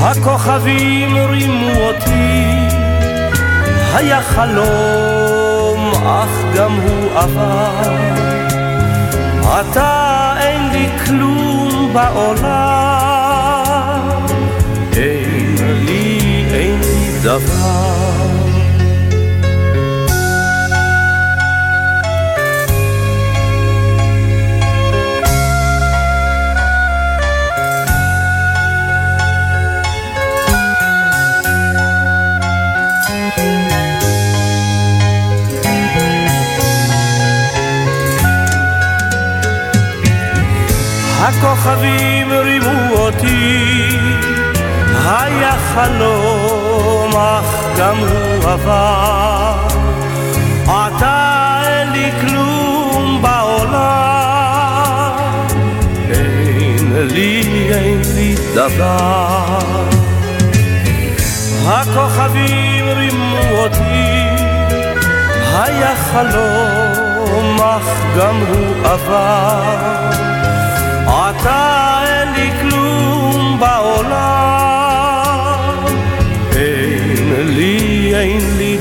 הכוכבים רימו אותי, היה חלום, אך גם הוא עבר. עתה אין לי כלום בעולם, אין לי, אין לי דבר. הכוכבים רימו אותי, היה חלום, אך גם הוא עבר. עתה אין לי כלום בעולם, אין לי, אין לי דבר. הכוכבים רימו אותי, היה חלום, אך גם הוא עבר. אין לי, אין לי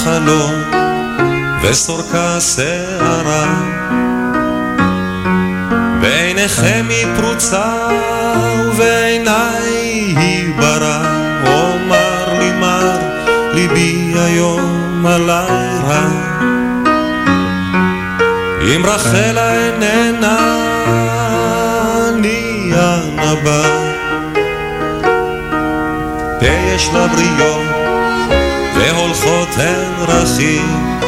יושבה לחלום וסורקה שערה. בעיניכם היא פרוצה ובעיניי היא ברא אומר לי מר ליבי היום עלי רע אם רחלה איננה אני הנבא. ויש לה בריות והולכות הן רכים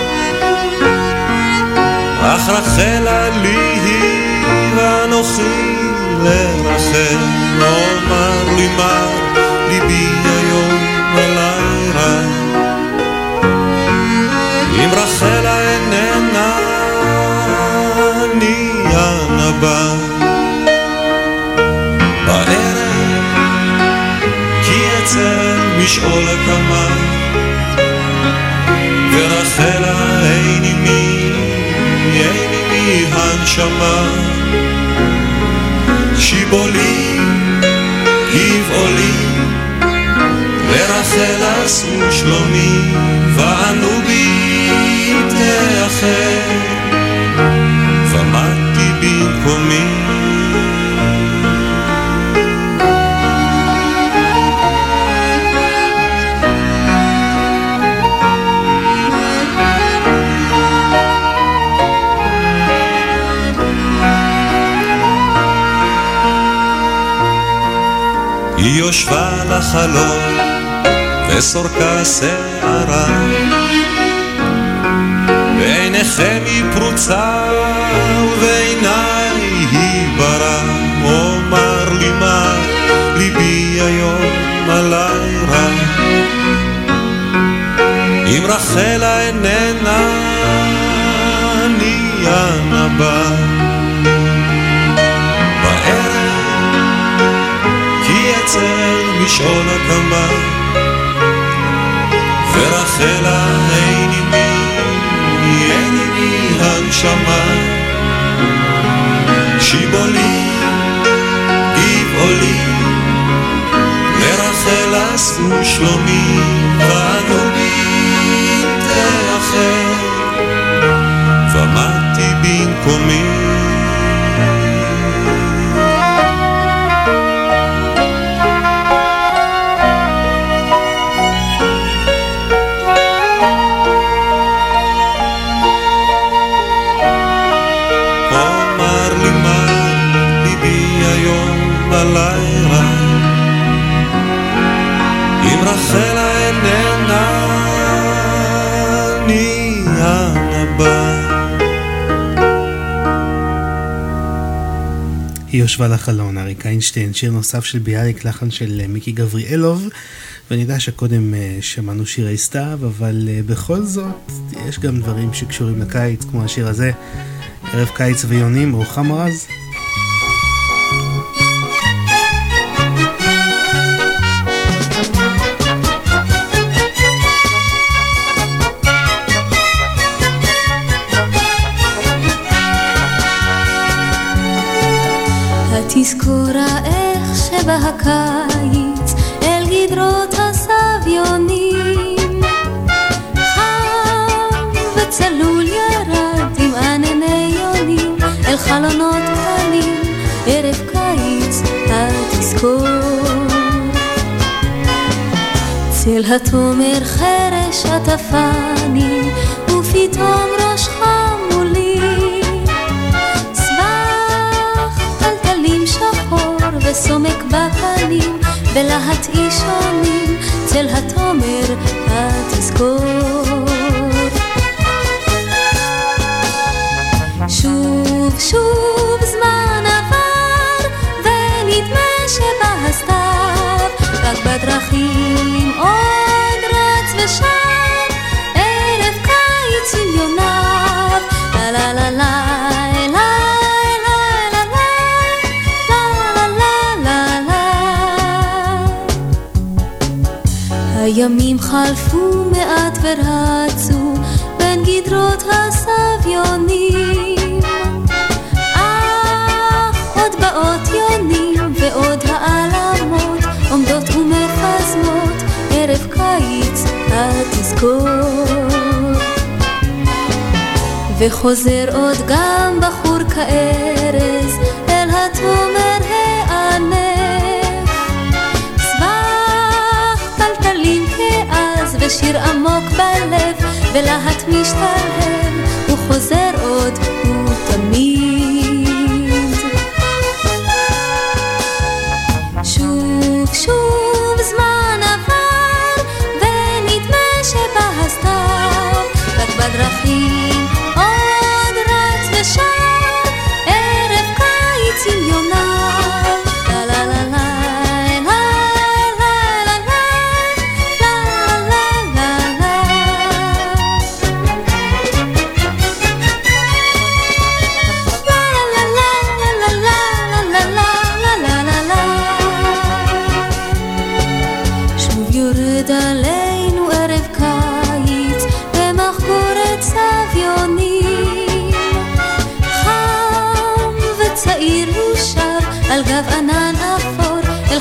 אך רחלה לי היא ואנוכי לרחל אומר לי מה ליבי היום עלי רע. אם רחלה איננה אני הנבא בערב כי אצל משעול הקמה הנשמה. שיבולי, גבעולי, ורחל עשו שלומי, וענו בי תאחר, ומדתי במקומי. יושבה לחלום וסורקה שערה. בעיניכם היא פרוצה ובעיניי היא ברא אומר לי מה ליבי היום עלי רע. אם רחלה איננה משעול הקמה ורחלה אין עימי, אין עימי הנשמה. שיבולי, גבעולי לרחל עשו שלומי ואנו יושבה לחלון, אריק איינשטיין, שיר נוסף של ביאליק, לחן של אה, מיקי גבריאלוב, ואני יודע שקודם אה, שמענו שירי סתיו, אבל אה, בכל זאת, יש גם דברים שקשורים לקיץ, כמו השיר הזה, ערב קיץ ויונים, רוחמה רז. שוב זמן עבר ונדמה שבא הסתיו רק בדרכים עוד רץ ושר ערב קיץ עם יוניו לה לה לה לה הימים חלפו מעט ורצו בין גדרות הסביונים ערב קיץ התזכור וחוזר עוד גם בחור כארז אל התומר הענף. סבך טלטלים כאז ושיר עמוק בלב ולהט משתלב הוא חוזר עוד בדרכים. עוד רץ ושר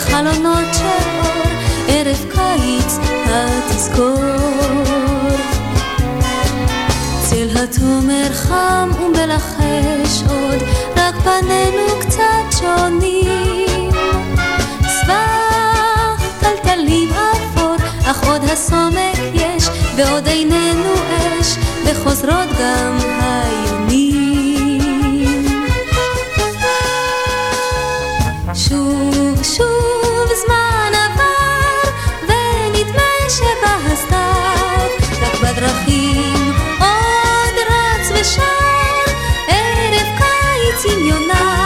אפור אל חלונות של אור ערב קיץ התזכור צל התומר חם ומלחש עוד רק פנינו קצת שונים. סבך טלטלים אפור אך עוד הסומק יש ועוד איננו אש וחוזרות גם 有那。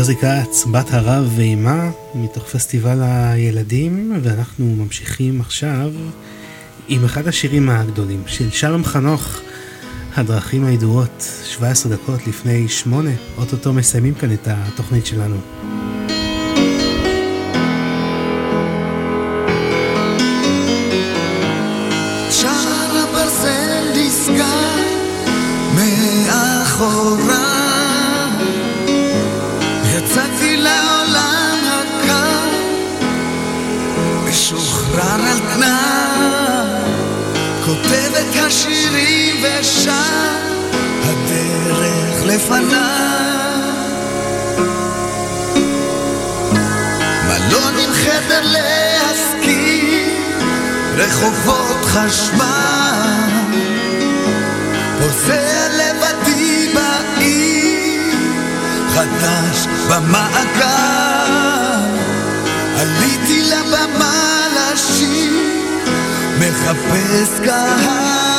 ג'רזי כץ, בת הרב ואימה, מתוך פסטיבל הילדים, ואנחנו ממשיכים עכשיו עם אחד השירים הגדולים של שלום חנוך, הדרכים הידועות, 17 דקות לפני שמונה, אוטוטו מסיימים כאן את התוכנית שלנו. רחובות חשמל פוסע לבדי בעיר חדש במעגל. עליתי לבמה לשיר מחפש קהל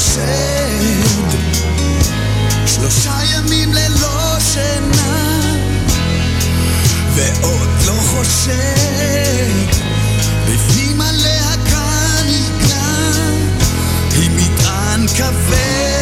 שד. שלושה ימים ללא שינה, ועוד לא חושד, בפנים הלהקה נגלה, עם מטען כבד.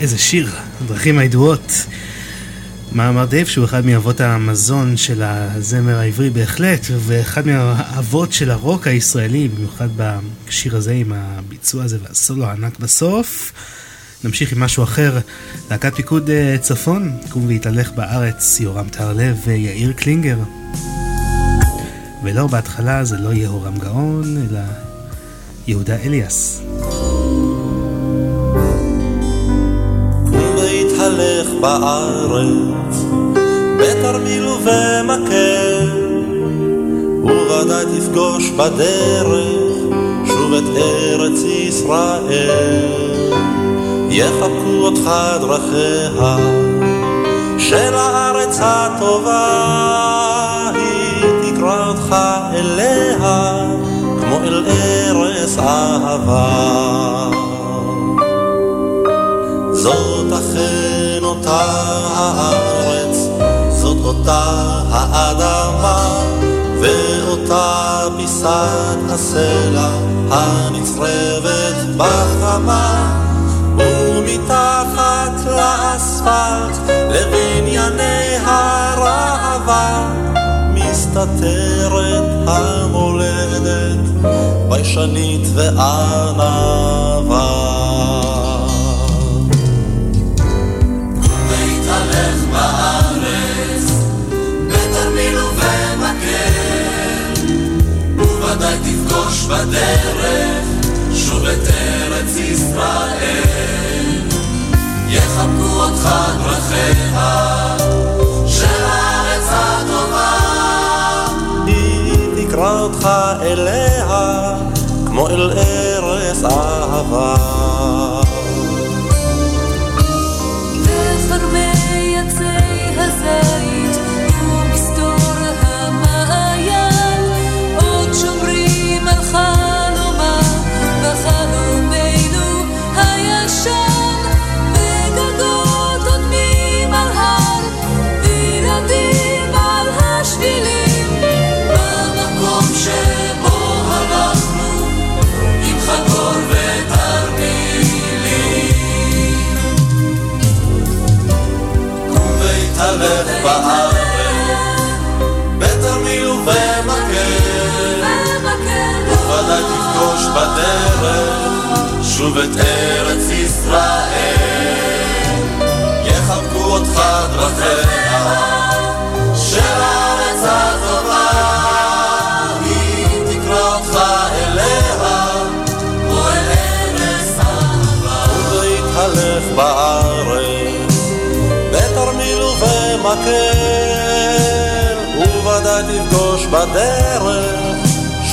איזה שיר, הדרכים הידועות. מה אמר דייב שהוא אחד מאבות המזון של הזמר העברי בהחלט, ואחד מהאבות של הרוק הישראלי, במיוחד בשיר הזה עם הביצוע הזה והסולו הענק בסוף. נמשיך עם משהו אחר, להקת פיקוד אה, צפון, קום והתהלך בארץ, יורם טהרלב ויאיר קלינגר. ולא, בהתחלה זה לא יהיה יורם גאון, אלא יהודה אליאס. בארץ, בתרמיל ובמקל, וודאי תפגוש בדרך שוב את ארץ ישראל. יחבקו אותך דרכיה של הארץ הטובה, היא תקרא אותך אליה כמו אל ארץ אהבה. זאת אכן אותה הארץ, זאת אותה האדמה, ואותה פיסת הסלע הנצרבת בחמה, ומתחת לאספלט לבנייני הראווה, מסתתרת המולדת, ביישנית וענווה. תפגוש בדרך שוב את ארץ ישראל. יחבקו אותך דרכיה של הארץ הטובה. היא תקרא אותך אליה כמו אל ארץ אהבה. בארץ, בתרמיל ובמקל, וודאי תפגוש בדרך שוב את ארץ ישראל. יחבקו אותך דרכיה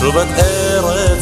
שוב את ארץ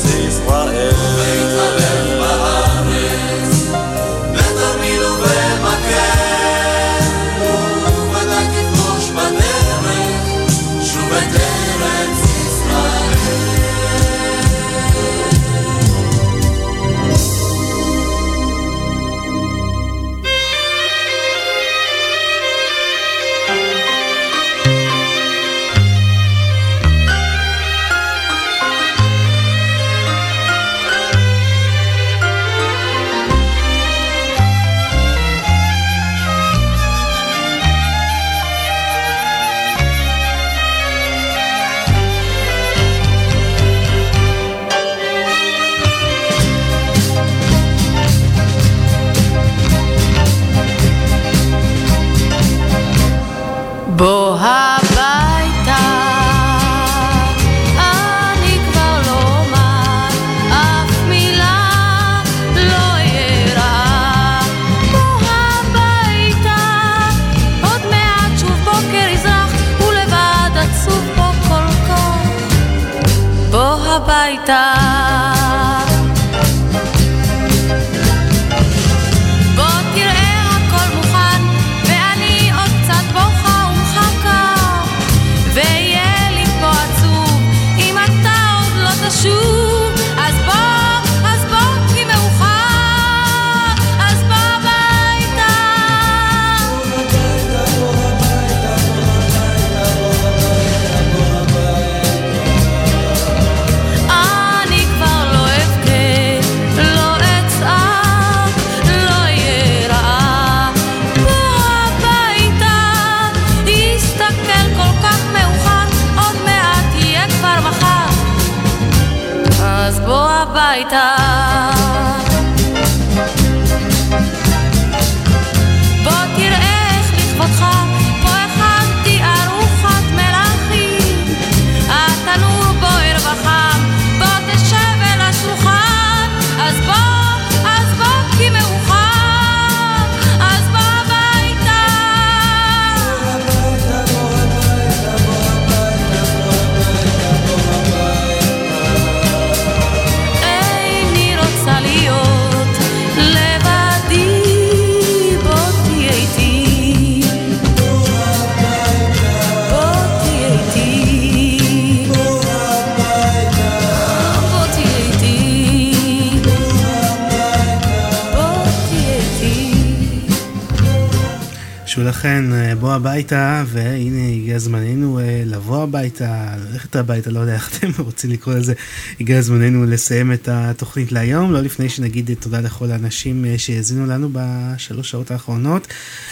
שולחן, אה, בוא הביתה, והנה הגיע זמננו אה, לבוא הביתה, ללכת הביתה, לא יודע איך אתם רוצים לקרוא לזה. הגיע זמננו לסיים את התוכנית להיום, לא לפני שנגיד תודה לכל האנשים אה, שהאזינו לנו בשלוש שעות האחרונות.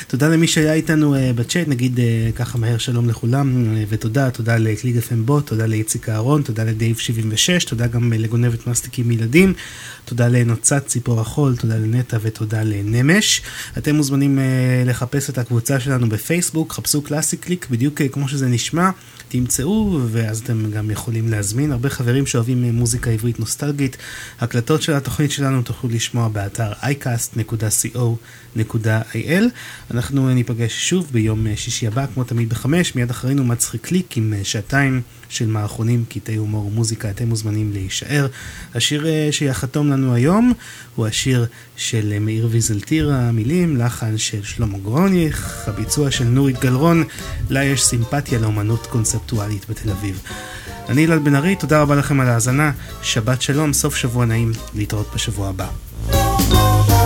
תודה למי שהיה איתנו בצ'אט, נגיד ככה מהר שלום לכולם, ותודה, תודה לקליג FM בוט, תודה לאיציק אהרון, תודה לדייב 76, תודה גם לגונבת מסטיקים מילדים, תודה לנוצת ציפור החול, תודה לנטע ותודה לנמש. אתם מוזמנים לחפש את הקבוצה שלנו בפייסבוק, חפשו קלאסיקליק, בדיוק אה, כמו שזה נשמע, תמצאו, ואז אתם גם יכולים להזמין. הרבה חברים שאוהבים אה, מוזיקה עברית נוסטלגית. הקלטות של התוכנית שלנו תוכלו לשמוע באתר iCast.co.il. אנחנו אה, ניפגש שוב ביום אה, שישי הבא, כמו תמיד בחמש, מיד אחרינו מצחיק קליק עם אה, שעתיים של מערכונים, קטעי הומור ומוזיקה. אתם מוזמנים להישאר. השיר אה, שיחתום לנו היום הוא השיר של מאיר ויזלטיר, המילים, לחן של שלמה גרוניך, הביצוע של נורית גלרון, לה יש סימפתיה לאומנות קונספטואלית בתל אביב. אני אילן בן ארי, תודה רבה לכם על ההאזנה, שבת שלום, סוף שבוע נעים, להתראות בשבוע הבא.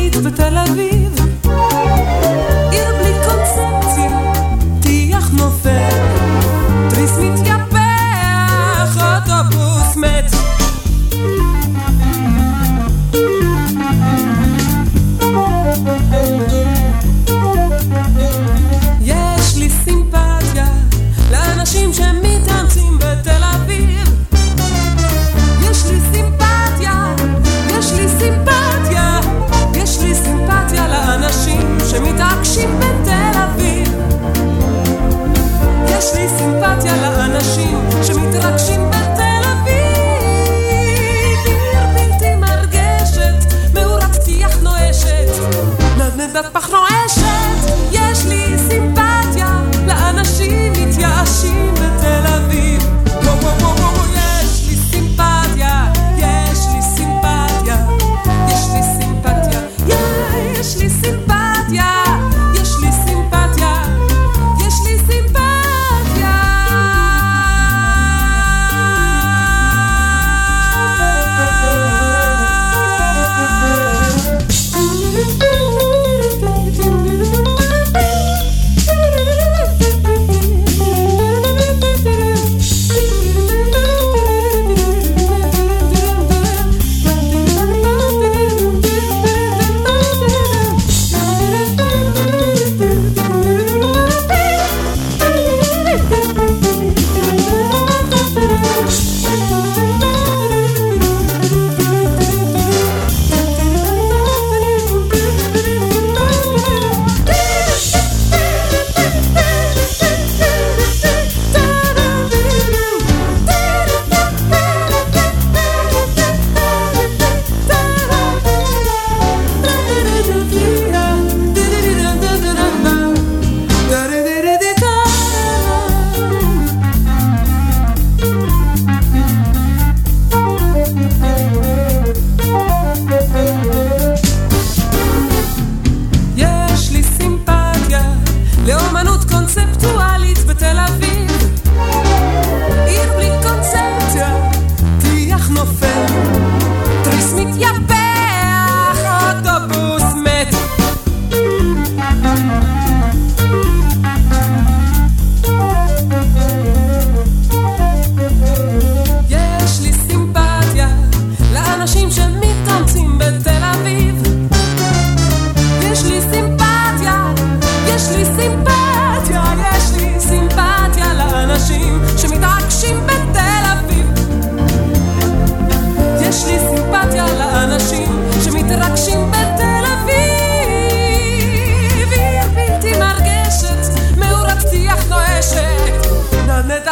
קונספטואלית בתל אביב. לי סימפתיה לאנשים שמתרגשים בתל אביב. עיר בלתי מרגשת, מאורת טיח נואשת, נדנדת פח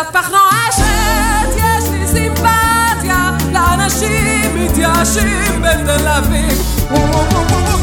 הפח נואשת, יש לי סימפתיה לאנשים מתייאשים בתל אביב.